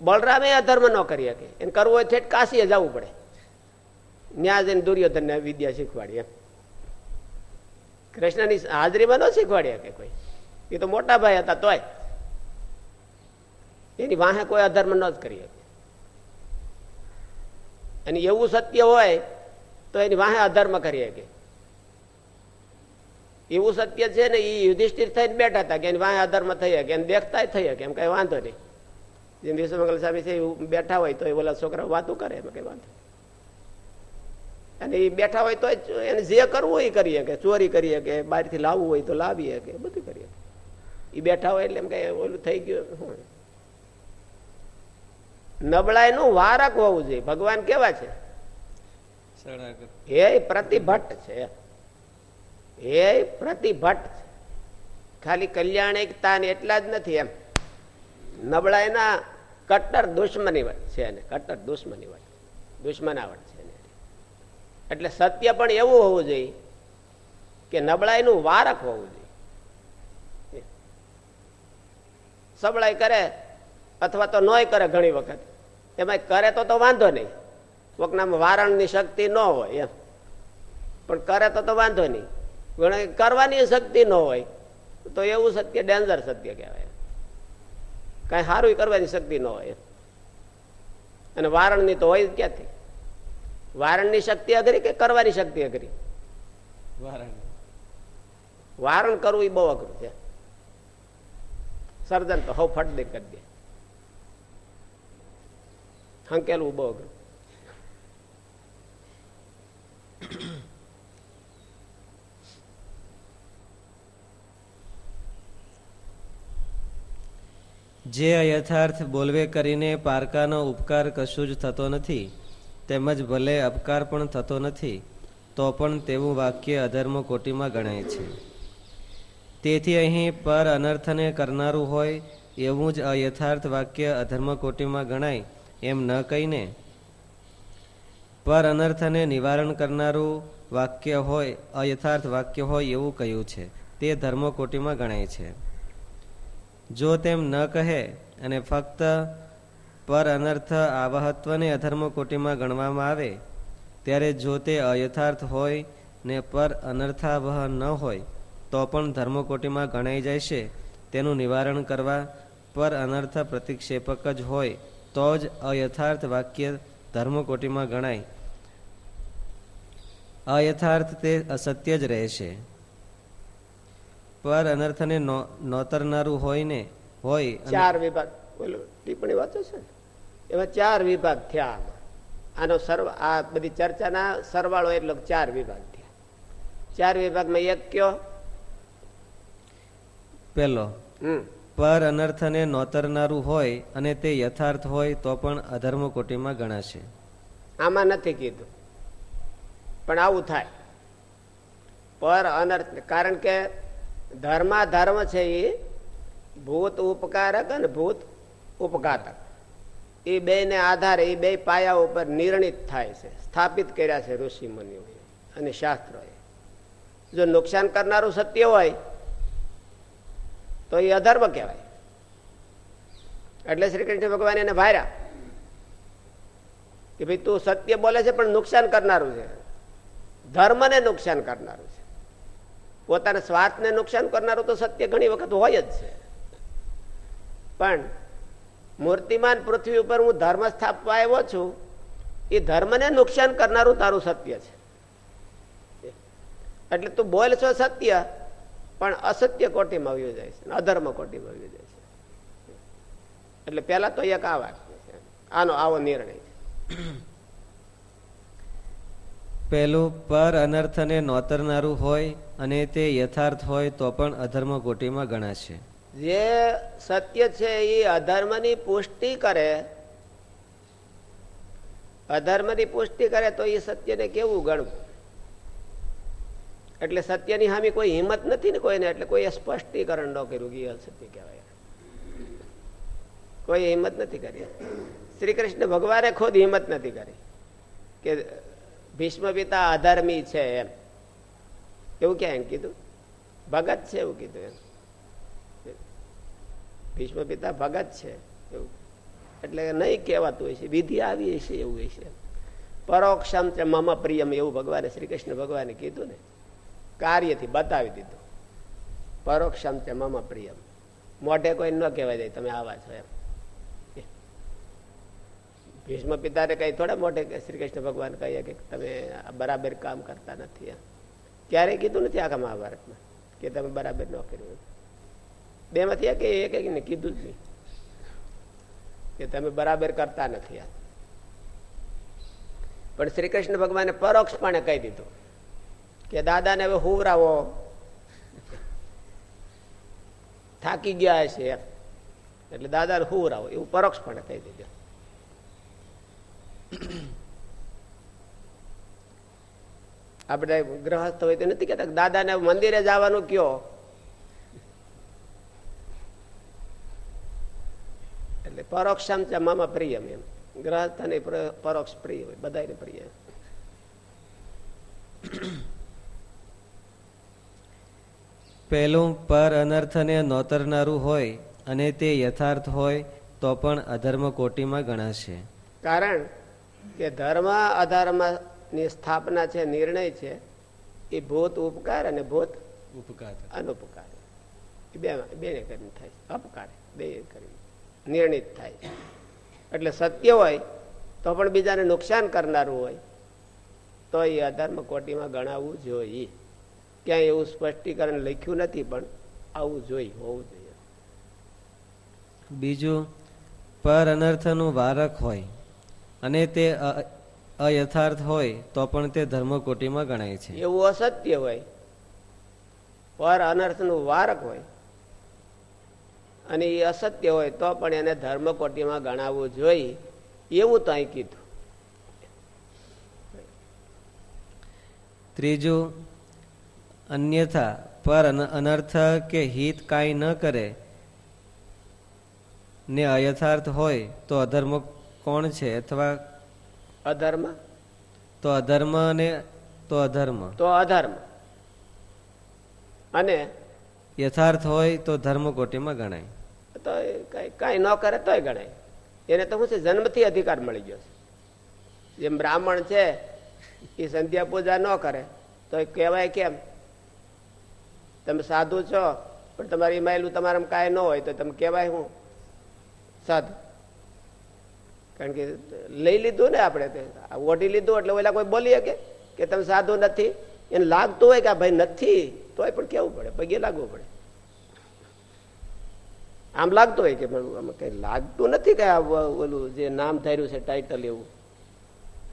બળરામે અધર્મ ન કરી શકે. એને કરવું હોય ઠેઠ કાશીએ જવું પડે. ન્યા જઈને દુર્યોધનને વિદ્યા શીખવાડી એમ કૃષ્ણની હાજરીમાં ન શીખવાડી શકે કોઈ. એ તો મોટા ભાઈ હતા તોય. એની વાહે કોઈ અધર્મ ન જ કરી શકે. અને એવું સત્ય હોય તો એની વાહે અધર્મ કરી શકે. એવું સત્ય છે ને એ યુધિષ્ઠિર થઈને બેઠા હતા કે એની વાહે અધર્મ થઈ શકે એને દેખતા થઈ શકે એમ કઈ વાંધો નહીં. જેમ વિશ્વમંગલ સ્વામી છે બેઠા હોય તો એ બોલા છોકરા વાતો કરે એમ કઈ વાંધો અને એ બેઠા હોય તો એને જે કરવું હોય એ કરી શકે ચોરી કરી શકે બહારથી લાવવું હોય તો લાવી શકે બધું કરી શકે. એ બેઠા હોય એટલે એમ કઈ ઓલું થઈ ગયું નબળાઈનું વારક હોવું જોઈએ ભગવાન કેવા છે? એ પ્રતિભટ્ટ છે. એ પ્રતિભટ્ટ ખાલી કલ્યાણિકતા એકતાને એટલા જ નથી એમ. નબળાઈના કટ્ટર દુશ્મની છે એને, કટ્ટર દુશ્મની વટ દુશ્મનાવટ છે એટલે સત્ય પણ એવું હોવું જોઈએ કે નબળાઈનું વારક હોવું જોઈએ. સબળાઈ કરે અથવા તો નોય કરે ઘણી વખત. એમાં કરે તો તો વાંધો નહીં. કોકનામાં વારણની શક્તિ ન હોય એમ. પણ કરે તો તો વાંધો નહીં. કરવાની શક્તિ ન હોય તો એવું સત્ય ડેન્જર સત્ય કહેવાય. કઈ સારું કરવાની શક્તિ ન હોય. અને વારણની તો હોય ક્યાંથી? વારણની શક્તિ અઘરી કે કરવાની શક્તિ અઘરી? વારણ કરવું એ બહુ અઘરું છે. સર્જન તો હવ ફટ દે કરી દે. હંકેલવું બહુ અઘરું. જે અયથાર્થ બોલવે કરીને પારકાનો ઉપકાર કશું જ થતો નથી, તેમજ ભલે અપકાર પણ થતો નથી, તો પણ તેવું વાક્ય અધર્મ કોટીમાં ગણાય છે. તેથી અહીં પર અનર્થને કરનારું હોય એવું જ અયથાર્થ વાક્ય અધર્મ કોટીમાં ગણાય એમ ન કહીને, પર અનર્થને નિવારણ કરનારું વાક્ય હોય, અયથાર્થ વાક્ય હોય એવું કહ્યું છે. તે ધર્મકોટીમાં ગણાય છે. જો તેમ ન કહે અને ફક્ત પર અનર્થ આવહત્વને અધર્મ કોટીમાં ગણવામાં આવે, ત્યારે જો તે અયથાર્થ હોય ને પર અનર્થાવહ ન હોય, તો પણ ધર્મકોટીમાં ગણાઈ જાય છે. તેનું નિવારણ કરવા પર અનર્થ પ્રતિક્ષેપક જ હોય, તો જ અયથાર્થ વાક્ય ધર્મકોટીમાં ગણાય. અયથાર્થ તે અસત્ય જ રહેશે પર અનર્થને નોતરનારું હોય ને હોય ચાર વિભાગ. બોલો ટિપ્પણી વાંચો છે એમાં ચાર વિભાગ થયા આનો સર્વ આ બધી ચર્ચાના સરવાળો એટલો ચાર વિભાગ થયા. ચાર વિભાગમાં એક કયો? પેલો. પર અનર્થને નોતરનારું હોય અને તે યથાર્થ હોય તો પણ અધર્મ કોટીમાં ગણાશે. આમાં નથી કીધું. પણ આવું થાય. પર અનર્થ કારણ કે ધર્મા, ધર્મ છે એ ભૂત ઉપકારક અને ભૂત ઉપઘાતક. એ બે ને આધારે એ બે પાયા ઉપર નિર્ણિત થાય છે, સ્થાપિત કર્યા છે ઋષિ મુનિઓએ અને શાસ્ત્રોએ. જો નુકસાન કરનારું સત્ય હોય, તો એ અધર્મ કહેવાય. એટલે શ્રી કૃષ્ણ ભગવાન એને ભાર્યા કે ભાઈ તું સત્ય બોલે છે, પણ નુકસાન કરનારું છે. ધર્મને નુકસાન કરનારું છે. પોતાના સ્વાર્થને નુકસાન કરનારું તો સત્ય ઘણી વખત હોય જ છે. પણ મૂર્તિમાન પૃથ્વી ઉપર હું ધર્મ સ્થાપવા આવ્યો છું, એ ધર્મને નુકસાન કરનારું તારું સત્ય છે. એટલે તું બોલ છો સત્ય, પણ અસત્ય કોટીમાં આવ્યું જાય છે અધર્મ કોટીમાં આવ્યું જાય છે. એટલે પેલા તો એક આ વાક્ય છે. આનો આવો નિર્ણય છે. પહેલું પર અનર્થને નોતરનારું હોય અને તે યથાર્થ હોય તો પણ અધર્મ કોટીમાં ગણાશે. જે સત્ય છે એ અધર્મની પુષ્ટિ કરે, અધર્મની પુષ્ટિ કરે તો એ સત્યને કેવું ગણવું? એટલે સત્યની હામી કોઈ હિંમત નથી ને કોઈને, એટલે કોઈ સ્પષ્ટીકરણ ન કર્યું કે સત્ય કહેવાય. કોઈ હિંમત નથી કરી. શ્રી કૃષ્ણ ભગવાને ખુદ હિંમત નથી કરી કે ભીષ્મ પિતા અધર્મી છે એમ. એવું ક્યાં એમ કીધું? ભગત છે એવું કીધું એમ. ભીષ્મ પિતા ભગત છે એવું. એટલે નહીં કહેવાતું હોય છે. વિધિ આવી છે એવું હોય છે. પરોક્ષમ છે, મમ પ્રિયમ એવું ભગવાને શ્રી કૃષ્ણ ભગવાને કીધું ને. કાર્યથી બતાવી દીધું. પરોક્ષમ છે, મમ પ્રિયમ. મોઢે કોઈ ન કહેવાય જાય, તમે આવા છો એમ. ભીષ્મ પિતાને કઈ થોડા મોઢે શ્રી કૃષ્ણ ભગવાન કહીએ કે તમે બરાબર કામ કરતા નથી એમ. ક્યારેય કીધું નથી આખા મહાભારતમાં કે તમે બરાબર ન કર્યું બે માંથી એક એક ને કીધું જ નહીં કે તમે બરાબર કરતા નથી આ. પણ શ્રી કૃષ્ણ ભગવાને પરોક્ષપણે કહી દીધું કે દાદાને હવે હુવરાવો. થાકી ગયા છે એટલે દાદાને હુવરાવો. એવું પરોક્ષપણે કહી દીધું. આપણે ગ્રહસ્થ હોય તો નથી કેતા દાદાને મંદિરે જવાનું કયો. એટલે પરોક્ષમ છે મામા પ્રિયમ એમ. ગ્રહસ્થ ને પરોક્ષ પ્રિય હોય બધાને પ્રિય પહેલું પર અનર્થને નોતરનારું હોય અને તે યથાર્થ હોય તો પણ અધર્મ કોટીમાં ગણાશે. કારણ કે ધર્મ અધર્મ ની સ્થાપના છે નિર્ણય છે એ ભૂત ઉપકાર અને ભૂત ઉપકાર. અનુપકાર બે બેને કરીને થાય અપકાર બે કરીને. નિર્ણિત થાય એટલે સત્ય હોય તો પણ બીજાને નુકસાન કરનારું હોય તો એ અધર્મ કોટીમાં ગણાવવું જોઈએ. ક્યાંય એવું સ્પષ્ટીકરણ લખ્યું નથી પણ આવું જોઈ હોવું જોઈએ. બીજું પર અનર્થનું વારક હોય અને તે અયથાર્થ હોય તો પણ તે ધર્મકોટીમાં ગણાય છે. એવું અસત્ય હોય. પર અનર્થનું વારક હોય. અને એ અસત્ય હોય તો પણ એને ધર્મકોટીમાં ગણાવવું જોઈએ. એવું તો અહીં કીધું. ત્રીજું અન્યથા પર અનર્થ કે હિત કાંઈ ન કરે ને અયથાર્થ હોય તો અધર્મ કોણ છે? અથવા અધર્મ? તો અધર્મ અને તો અધર્મ. તો અધર્મ. અને? યથાર્થ હોય તો ધર્મ કોટીમાં ગણાય. તો કઈ કઈ ન કરે તોય ગણાય. એને તો શું છે જન્મથી અધિકાર મળી ગયો છે. જેમ બ્રાહ્મણ છે એ સંધ્યા પૂજા ન કરે. તો કહેવાય કેમ? તમે સાધુ છો પણ તમારી માયલું તમારા કાંઈ ન હોય તો તમે કહેવાય હું? સાધુ. કારણ કે લઈ લીધું ને આપણે ઓઢી લીધું એટલે ઓલા કોઈ બોલીએ કે કે તમે સાધુ નથી. એને લાગતું હોય કે ભાઈ નથી, તોય પણ કેવું પડે? પગે લાગવું પડે. આમ લાગતું હોય કે કઈ લાગતું નથી કે ઓલું જે નામ ધાર્યું છે ટાઇટલ એવું.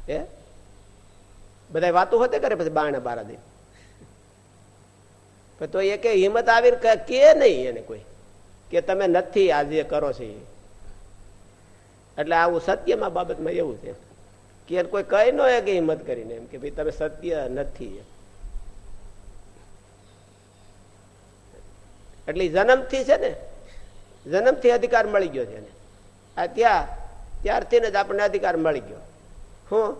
એ બધા વાતો હોતે કરે પછી બાણે બારા દે. તો એ કે હિંમત આવીને કે નહીં એને કોઈ? કે તમે નથી આ જે કરો છો એ. એટલે આવું સત્યમાં બાબતમાં એવું છે. કે કોઈ કઈ ન કે હિંમત કરીને એમ કે ભાઈ તમે સત્ય નથી એટલે જન્મથી છે ને, જન્મથી અધિકાર મળી ગયો છે આ ત્યાં, ત્યારથી જ આપણને અધિકાર મળી ગયો. હું?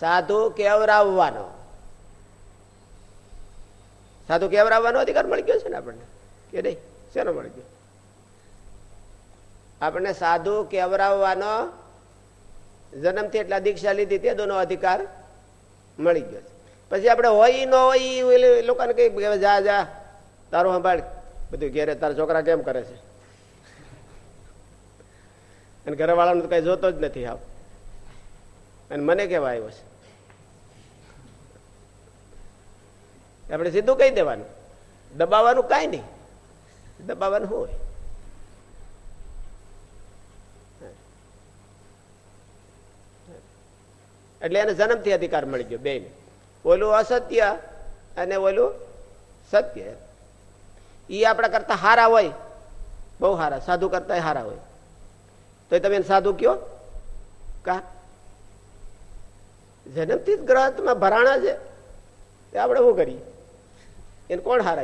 સાધુ કેવરાવવાનો. સાધુ કેવરાવવાનો અધિકાર મળી ગયો છે ને આપણને? કે નહીં? શેનો મળી ગયો? આપણને સાધુ કેવરાવવાનો જન્મથી એટલા દીક્ષા લીધી તે દોનો અધિકાર મળી ગયો છે. પછી આપણે હોય ન હોય એ લોકોને કઈ જા જા, તારું સંભાળ. બધું ઘેરે તારા છોકરા કેમ કરે છે? અને ઘરવાળાનું તો કઈ જોતો જ નથી આવ અને મને કેવા આવ્યો છે? આપણે સીધું કહી દેવાનું. દબાવવાનું કઈ નહીં. દબાવવાનું હોય. એટલે એને જન્મથી અધિકાર મળી ગયો બે ઓલું અસત્ય અને ઓલું સત્ય. એ આપણા કરતા હારા હોય, બહુ હારા, સાધુ કરતા હારા હોય. તો તમે સાધુ કયો? કા? જન્મથી જ ગ્રહમાં ભરાણા છે. આપણે શું કરીએ? એને કોણ હારા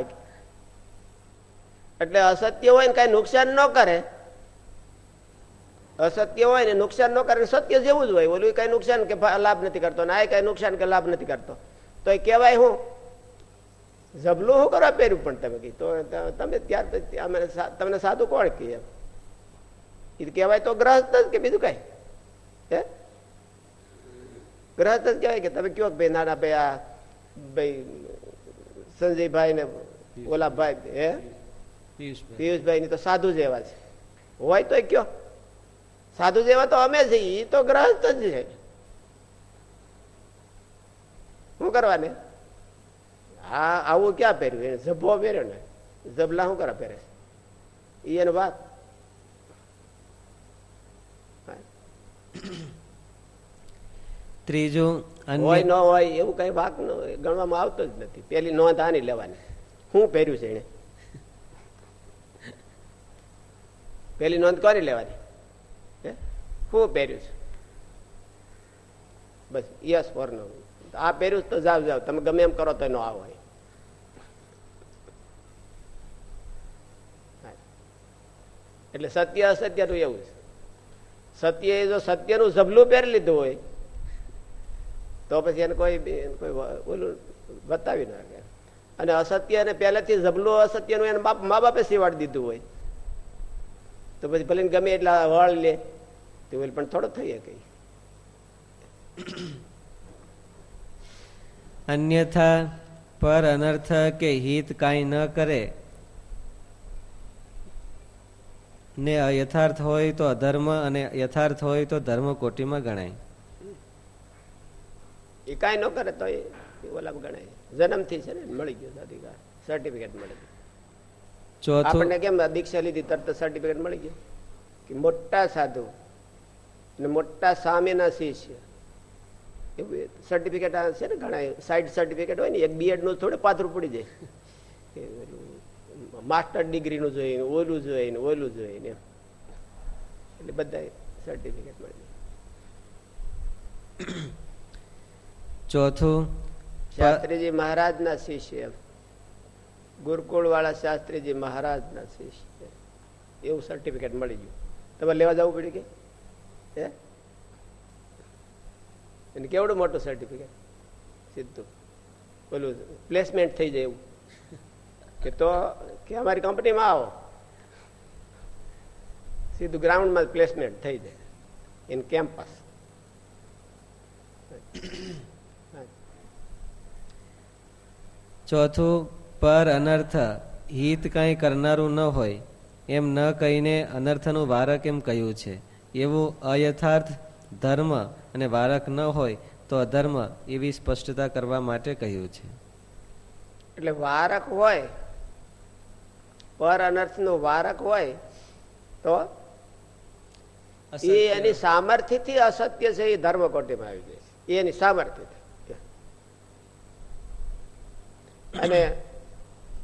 એટલે અસત્ય હોય ને કઈ નુકસાન ન કરે અસત્ય હોય ને નુકસાન ન કરે સત્ય જેવું જ હોય. ઓલું કઈ નુકસાન કે લાભ નથી કરતો ને આ કઈ નુકસાન કે લાભ નથી કરતો. તો એ કહેવાય હું? જબલું શું કરવા પહેર્યું પણ તમે કહી તો તમે ત્યાર તમને સાદું કોણ કહે એ કહેવાય તો ગ્રહસ્થ જ કે બીજું કઈ? હે? ગ્રહસ્થ જ કહેવાય કે તમે કયો ભાઈ નાના ભાઈ આ ભાઈ સંજયભાઈ ને ઓલા ભાઈ હે? પિયુષભાઈ. ની તો સાધુ જેવા છે. હોય તો કયો. સાધુ જેવા તો અમે છીએ એ તો ગ્રહસ્થ જ છે. શું કરવાને? હા આવું ક્યાં પહેર્યું? એને ઝભો પહેર્યો ને. ઝબલા શું કરા પહેરે એ એનો વાત ત્રીજું હોય ન હોય એવું કઈ ભાગ ગણવામાં આવતો જ નથી. પેલી નોંધ આની લેવાની. શું પહેર્યું છે એને? પેલી નોંધ કોની લેવાની? શું પહેર્યું છે. બસ, યસ ફોર આ પહેર્યું તો જાવ જાવ. તમે ગમે એમ કરો તો ન આવો એટલે સત્ય અસત્યનું એવું છે. સત્ય એ જો સત્યનું ઝબલું પહેરી લીધું હોય, તો પછી એને કોઈ કોઈ ઓલું બતાવી નાખે અને અસત્ય ને પહેલેથી ઝબલું અસત્યનું એને બાપ મા બાપે સિવાડી દીધું હોય, તો પછી ભલે ગમે એટલા વળ લે. તો પણ થોડો થઈ શકે. અન્યથા પર અનર્થ કે હિત કાંઈ ન કરે. ને અયથાર્થ હોય તો અધર્મ અને યથાર્થ હોય તો ધર્મ કોટીમાં ગણાય. એ કાંઈ ન કરે તો એ ઓલા ગણાય. જન્મથી છે ને મળી ગયો અધિકાર. સર્ટિફિકેટ મળી. ગયું આપણને કેમ દીક્ષા લીધી તરત સર્ટિફિકેટ મળી ગયું? કે મોટા સાધુ અને મોટા સામેના શિષ્ય. એવું સર્ટિફિકેટ છે ને ઘણા સાઈડ સર્ટિફિકેટ હોય ને એક બીએડનું થોડું પાથરું પડી જાય. માસ્ટર ડિગ્રી નું જોઈએ ઓલું જોઈએ ને ઓલું જોઈએ ને એટલે બધા સર્ટિફિકેટ મળી ચોથું શાસ્ત્રીજી મહારાજ ના શિષ્ય ગુરુકુળ વાળા શાસ્ત્રીજી મહારાજ ના શિષ્ય. એવું સર્ટિફિકેટ મળી ગયું. તમારે લેવા જવું પડ્યું કે? એને કેવડું મોટું સર્ટિફિકેટ સીધું બોલું પ્લેસમેન્ટ થઈ જાય એવું. કે તો કે અમારી કંપનીમાં આવો. સીધું ગ્રાઉન્ડમાં પ્લેસમેન્ટ થઈ જાય. ઇન કેમ્પસ ચોથું, પર અનર્થ. હિત કઈ કરનારું ન હોય, એમ ન કહીને અનર્થનું વારક એમ કહ્યું છે. એવું અયથાર્થ ધર્મ અને વારક ન હોય તો અધર્મ એવી સ્પષ્ટતા કરવા માટે કહ્યું છે. એટલે વારક હોય પર અનર્થનું વારક હોય તો એ એની સામર્થ્યથી અસત્ય છે એ ધર્મ કોટીમાં આવી જાય છે. એની સામર્થ્યથી. અને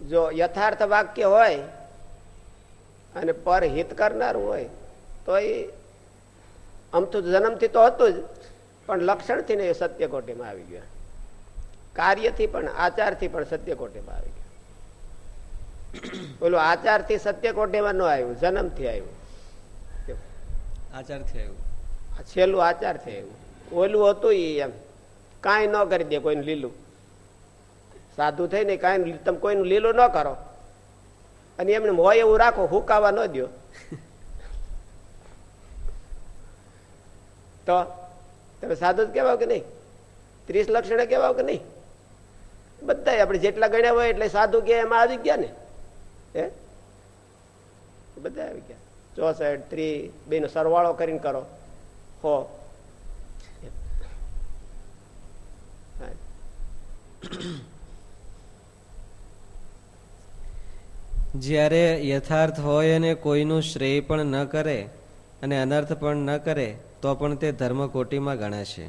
જો યથાર્થ વાક્ય હોય અને પર હિત કરનારું હોય તો એ આમ તો જન્મથી તો હતું જ પણ લક્ષણથી ને એ સત્યકોટીમાં આવી ગયા. કાર્યથી પણ આચારથી પણ સત્ય કોટીમાં આવી ગયા. બોલો આચારથી સત્યકોટીમાં ન આવ્યું જન્મથી આવ્યું. આચારથી આવ્યું. છેલ્લું આચારથી આવ્યું. ઓલું હતું એ એમ કાંઈ ન કરી દે કોઈનું લીલું. સાધુ થઈને કાંઈ તમે કોઈનું લીલું ન કરો. અને એમને હોય એવું રાખો હુકાવા ન દો તો તમે સાધુ કેવાવ કે નહીં? ત્રીસ લક્ષણે કેવાવ કે નહીં? બધા આપણે જેટલા ગણ્યા હોય એટલે સાધુ કે એમાં આવી ગયા ને? હે? બધા આવી ગયા. ચોસઠ ત્રી બે નો સરવાળો કરીને કરો. હો. જ્યારે યથાર્થ હોય અને કોઈનું શ્રેય પણ ન કરે અને અનર્થ પણ ન કરે તો પણ તે ધર્મકોટીમાં ગણાશે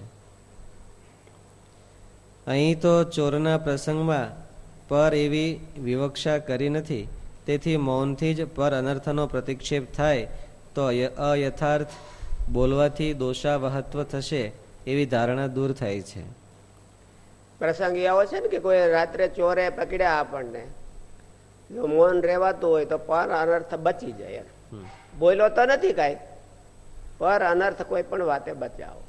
અહીં તો ચોરના પ્રસંગમાં પર એવી વિવક્ષા કરી નથી તેથી મૌનથી જ પર અનર્થનો પ્રતિક્ષેપ થાય તો અયથાર્થ બોલવાથી દોષાવહત્વ થશે એવી ધારણા દૂર થાય છે. પ્રસંગ એવો છે ને કે કોઈ રાત્રે ચોરે પકડ્યા આપણને જો મૌન રહેવાતું હોય તો પર અનર્થ બચી જાય બોલ્યો તો નથી કઈ. પર અનર્થ કોઈ પણ વાતે બચાવો.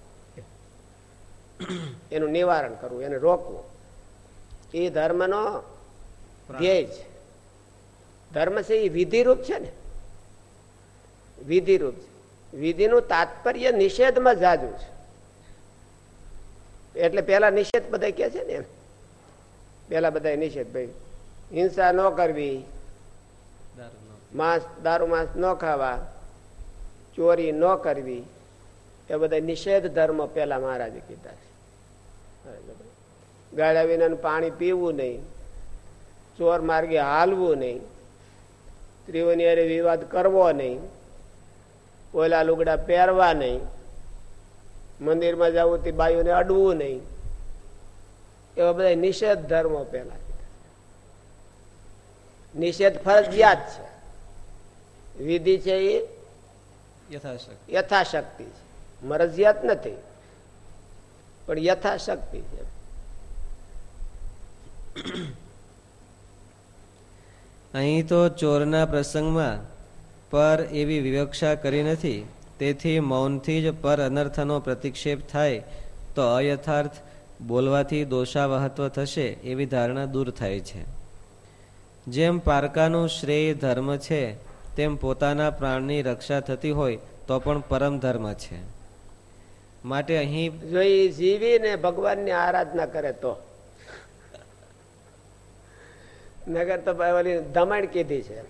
એનું નિવારણ કરવું એને રોકવું. એ ધર્મનો ધ્યેય છે. ધર્મ છે એ વિધિરૂપ છે ને? વિધિરૂપ છે. વિધિનું તાત્પર્ય નિષેધમાં જાજુ છે. એટલે પેલા નિષેધ બધા કે છે ને પેલા બધા નિષેધ ભાઈ હિંસા ન કરવી. માંસ દારૂ માંસ ન ખાવા. ચોરી ન કરવી, એ બધા નિષેધ ધર્મ પેલા મહારાજે કીધા છે. ગાળ્યા વિના પાણી પીવું નહીં, ચોર માર્ગે હાલવું નહીં, સ્ત્રીઓની અરે વિવાદ કરવો નહીં, ઓલા લુગડા પહેરવા નહીં, મંદિરમાં જવું તે બાયુને અડવું નહીં, એવા બધા નિષેધ ધર્મો પેલા નિષેધ ફરજિયાત છે. વિધિ છે એ યથાશક્તિ. છે. મરજિયાત નથી. પણ યથાશક્તિ છે. અહીં તો ચોરના પ્રસંગમાં પર એવી વિવક્ષા કરી નથી. તેથી મૌનથી જ પર અનર્થનો પ્રતિક્ષેપ થાય તો અયથાર્થ બોલવાથી દોષાવહત્વ થશે એવી ધારણા દૂર થાય છે. જેમ પારકાનું શ્રેય ધર્મ છે તેમ પોતાના પ્રાણની રક્ષા થતી હોય તો પણ પરમ ધર્મ છે. માટે અહીં જો જીવીને ભગવાનની આરાધના કરે તો. નગર તો ઓલી ધમણ કીધી છે.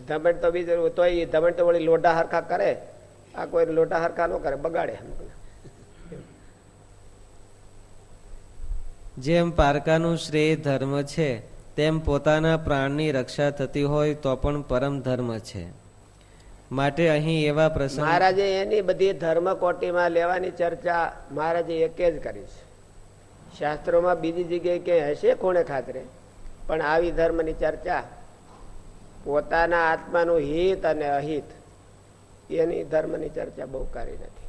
ધમણ તો બીજું તો એ ધમણ તો વળી લોઢા હરખા કરે. આ કોઈ લોઢા હરખા ન કરે બગાડે જેમ પારકાનું શ્રેય ધર્મ છે તેમ પોતાના પ્રાણની રક્ષા થતી હોય તો પણ પરમ ધર્મ છે. માટે અહીં એવા પ્રસંગ મહારાજે એની બધી ધર્મ કોટીમાં લેવાની ચર્ચા મહારાજે એક જ કરી છે. શાસ્ત્રોમાં બીજી જગ્યાએ ક્યાંય હશે કોણે ખાતરે. પણ આવી ધર્મની ચર્ચા પોતાના આત્માનું હિત અને અહિત, એની ધર્મની ચર્ચા બહુ કરી નથી.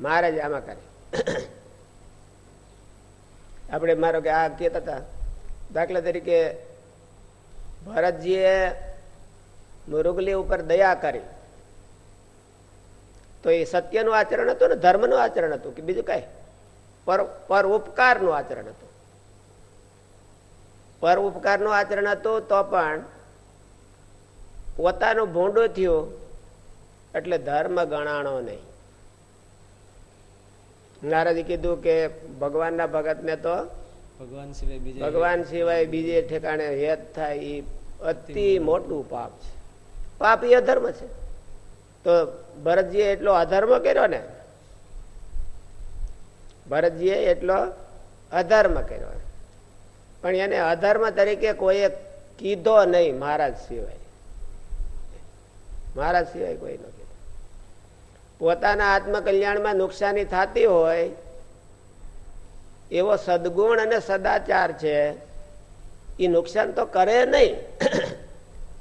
મહારાજ આમાં કરી. આપણે મારો કે આ કહેતા હતા દાખલા તરીકે ભરતજીએ મૃગલી ઉપર દયા કરી. તો એ સત્યનું આચરણ હતું ને ધર્મનું આચરણ હતું કે બીજું કઈ? પર પર ઉપકારનું આચરણ હતું. પર ઉપકારનું આચરણ હતું તો પણ પોતાનું ભૂંડું થયું એટલે ધર્મ ગણાણો નહીં. નારાજી કીધું કે ભગવાનના ભગતને તો ભગવાન સિવાય બીજે ભગવાન સિવાય બીજે ઠેકાણે હેત થાય એ અતિ મોટું. પાપ છે. પાપ એ અધર્મ છે. તો ભરતજીએ એટલો અધર્મ કર્યો ને ભરતજીએ એટલો અધર્મ કર્યો. પણ એને અધર્મ તરીકે કોઈએ કીધો નહીં મહારાજ સિવાય. મહારાજ સિવાય કોઈ ન કીધું. પોતાના આત્મકલ્યાણમાં નુકસાની થતી હોય એવો સદગુણ અને સદાચાર છે એ નુકસાન તો કરે નહીં.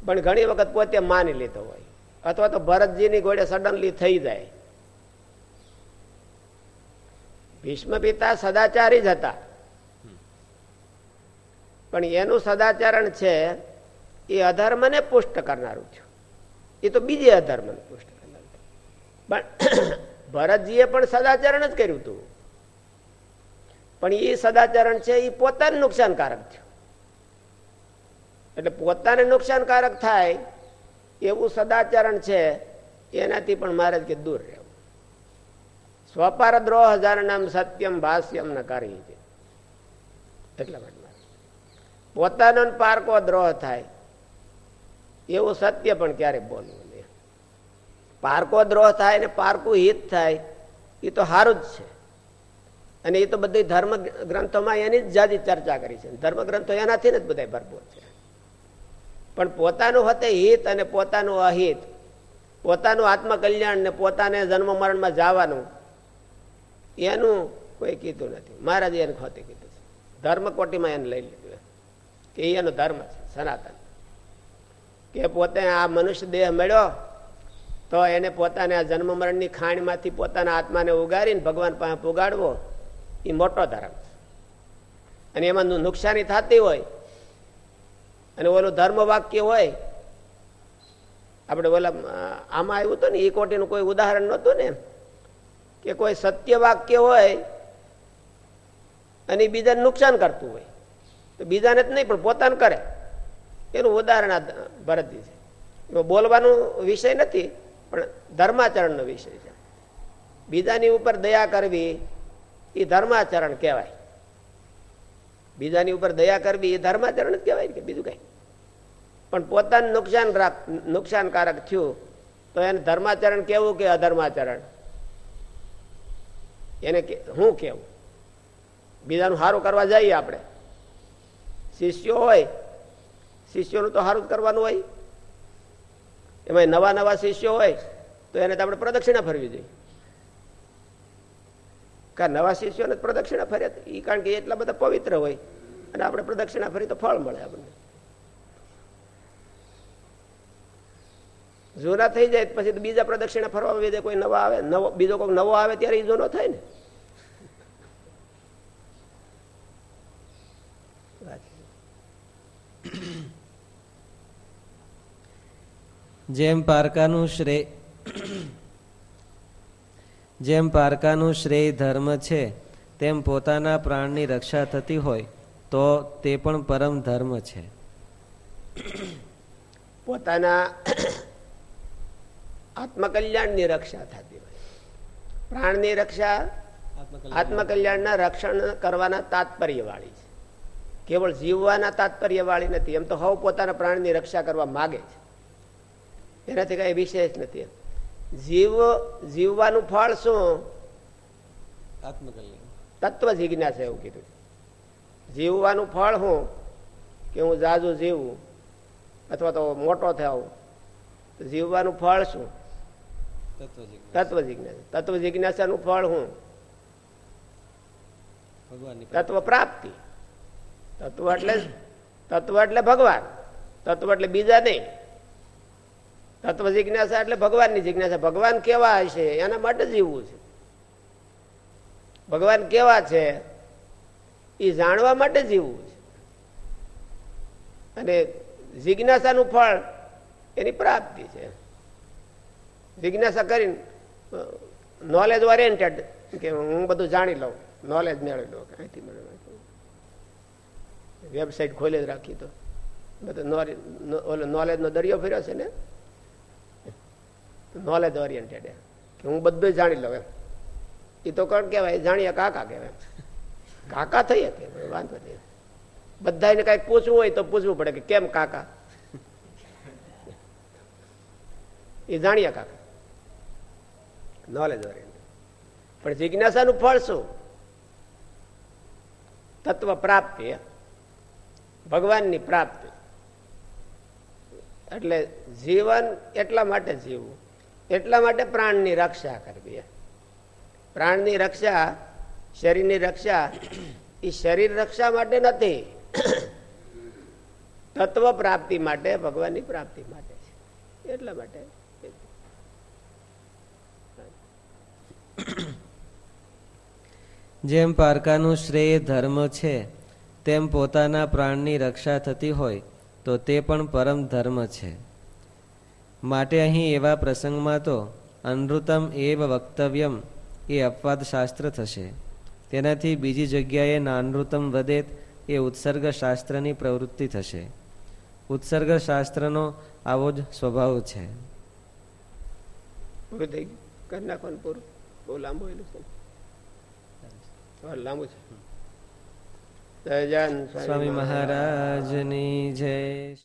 પણ ઘણી વખત પોતે માની લીધો હોય. અથવા તો ભરતજીની ઘોડે સડનલી થઈ જાય. ભીષ્મ પિતા સદાચારી જ હતા. પણ એનું સદાચરણ છે, એ અધર્મને પુષ્ટ કરનારું છે એ તો બીજે અધર્મને પુષ્ટ કરનારું પણ ભરતજીએ પણ સદાચરણ જ કર્યું હતું. પણ એ સદાચરણ છે, એ પોતાને નુકસાનકારક થયું. એટલે પોતાને નુકસાનકારક થાય એવું સદાચરણ છે, એનાથી પણ મારે કે દૂર રહેવું. સ્વપાર દ્રોહ હજાર નામ સત્યમ ભાષ્યમ નકારી કરી છે એટલા માટે પોતાનો પારકો દ્રોહ થાય, એવું સત્ય પણ ક્યારે બોલવું નહીં. પારકો દ્રોહ થાય ને પારકું હિત થાય, એ તો સારું જ છે. અને એ તો બધી ધર્મ ગ્રંથોમાં એની જ જાજી ચર્ચા કરી છે. ધર્મ ગ્રંથો એનાથી જ બધા ભરપૂર છે. પણ પોતાનું હતે હિત અને પોતાનું અહિત, પોતાનું આત્મકલ્યાણ ને પોતાને જન્મ મરણમાં જવાનું, એનું કોઈ કીધું નથી. મહારાજે એને ખોતે કીધું છે. ધર્મ કોટીમાં એને લઈ લીધું કે એનો ધર્મ છે, સનાતન. કે પોતે આ મનુષ્ય દેહ મળ્યો, તો એને પોતાને આ જન્મ મરણની ખાણમાંથી પોતાના આત્માને ઉગાડીને ભગવાન પાસે પુગાડવો એ મોટો ધર્મ. અને એમાં નુકસાની થતી હોય, અને ઓલું ધર્મ વાક્ય હોય, આપણે ઓલા આમાં આવ્યું હતું ને એ કોટીનું કોઈ ઉદાહરણ નહોતું ને કે કોઈ સત્ય વાક્ય હોય, અને બીજાને નુકસાન કરતું હોય. તો બીજાને જ નહીં, પણ પોતાને કરે. એનું ઉદાહરણ આ ભરતજી છે. બોલવાનું વિષય નથી, પણ ધર્માચરણનો વિષય છે. બીજાની ઉપર દયા કરવી એ ધર્માચરણ કહેવાય. બીજાની ઉપર દયા કરવી એ ધર્માચરણ જ કહેવાય કે બીજું કઈ. પણ પોતાનું નુકસાન નુકસાનકારક થયું, તો એને ધર્માચરણ કેવું કે અધર્માચરણ? એને હું કેવું બીજાનું સારું કરવા જઈએ આપણે. શિષ્યો હોય, શિષ્યોનું તો સારું કરવાનું હોય. એમાં નવા નવા શિષ્યો હોય, તો એને તો આપણે પ્રદક્ષિણા ફરવી જોઈએ. કા નવા શિષ્યોને પ્રદક્ષિણા ફરે એ કારણ કે એટલા બધા પવિત્ર હોય અને આપણે પ્રદક્ષિણા ફરી તો ફળ મળે આપણને. જૂના થઈ જાય પછી બીજા પ્રદક્ષિણા ફરવા વેદે કોઈ નવા આવે, નવો, બીજો કોઈ નવો આવે ત્યારે એ જૂનો થાય ને. જેમ પારકાનું શ્રેય જેમ પારકાનું શ્રેય ધર્મ છે, તેમ પોતાના પ્રાણની રક્ષા થતી હોય, તો તે પણ પરમ ધર્મ છે. પોતાના આત્મકલ્યાણની રક્ષા થતી હોય. પ્રાણની રક્ષા, આત્મકલ્યાણના રક્ષણ કરવાના તાત્પર્ય વાળી છે. કેવળ જીવવાના તાત્પર્ય વાળી નથી, એમ તો હવ પોતાના પ્રાણની રક્ષા કરવા માગે છે. એનાથી કઈ વિશેષ નથી જીવ જીવવાનું ફળ શું? તત્વ જિજ્ઞાસા એવું કીધું. જીવવાનું ફળ શું? કે હું જાજુ જીવું અથવા તો મોટો થયો જીવવાનું ફળ શું? તત્વ જિજ્ઞાસા તત્વ જિજ્ઞાસાનું ફળ હું તત્વ પ્રાપ્તિ. તત્વ એટલે તત્વ એટલે ભગવાન. તત્વ એટલે બીજા નહીં. તત્વ જિજ્ઞાસા એટલે ભગવાનની જિજ્ઞાસા. ભગવાન કેવા હશે? એના માટે જીવવું છે. ભગવાન કેવા છે? એ જાણવા માટે જીવવું છે. અને જિજ્ઞાસાનું ફળ એની પ્રાપ્તિ છે. જિજ્ઞાસા કરીને નોલેજ ઓરિએન્ટેડ કે હું બધું જાણી લઉં. નોલેજ મેળવી લઉં. અહીંથી મેળવી વેબસાઇટ ખોલી જ રાખી તો. બધું નોલેજ નો દરિયો ફેર્યો છે ને? નોલેજ ઓરિએન્ટેડ કે હું બધું જાણી લઉં એમ. એ તો કોણ કહેવાય? જાણીએ કાકા કહેવાય કાકા થઈએ કે વાંધો નહીં. બધાને કંઈક પૂછવું હોય તો પૂછવું પડે કે કેમ કાકા? એ જાણીએ કાકા. નોલેજ ઓરિએન્ટેડ પણ જિજ્ઞાસાનું ફળ શું? તત્વ પ્રાપ્તિ ભગવાનની પ્રાપ્તિ. એટલે જીવન એટલા માટે જીવવું. એટલા માટે પ્રાણની રક્ષા કરવી. પ્રાણની રક્ષા, શરીરની રક્ષા, એ શરીર રક્ષા માટે નથી. તત્વ પ્રાપ્તિ માટે, ભગવાનની પ્રાપ્તિ માટે છે. એટલા માટે. જેમ પારકાનું શ્રેય ધર્મ છે, તેમ પોતાના પ્રાણની રક્ષા થતી હોય, તો તે પણ પરમ ધર્મ છે. માટે અહીં એવા પ્રસંગમાં તો અનૃતમ એવ વક્તવ્યમ એ અપવાદ શાસ્ત્ર થશે. તેનાથી બીજી જગ્યાએ નાનૃતમ વધેત એ ઉત્સર્ગ શાસ્ત્રની પ્રવૃત્તિ થશે. ઉત્સર્ગ શાસ્ત્રનો આવો જ સ્વભાવ છે. સ્વામી મહારાજની જય.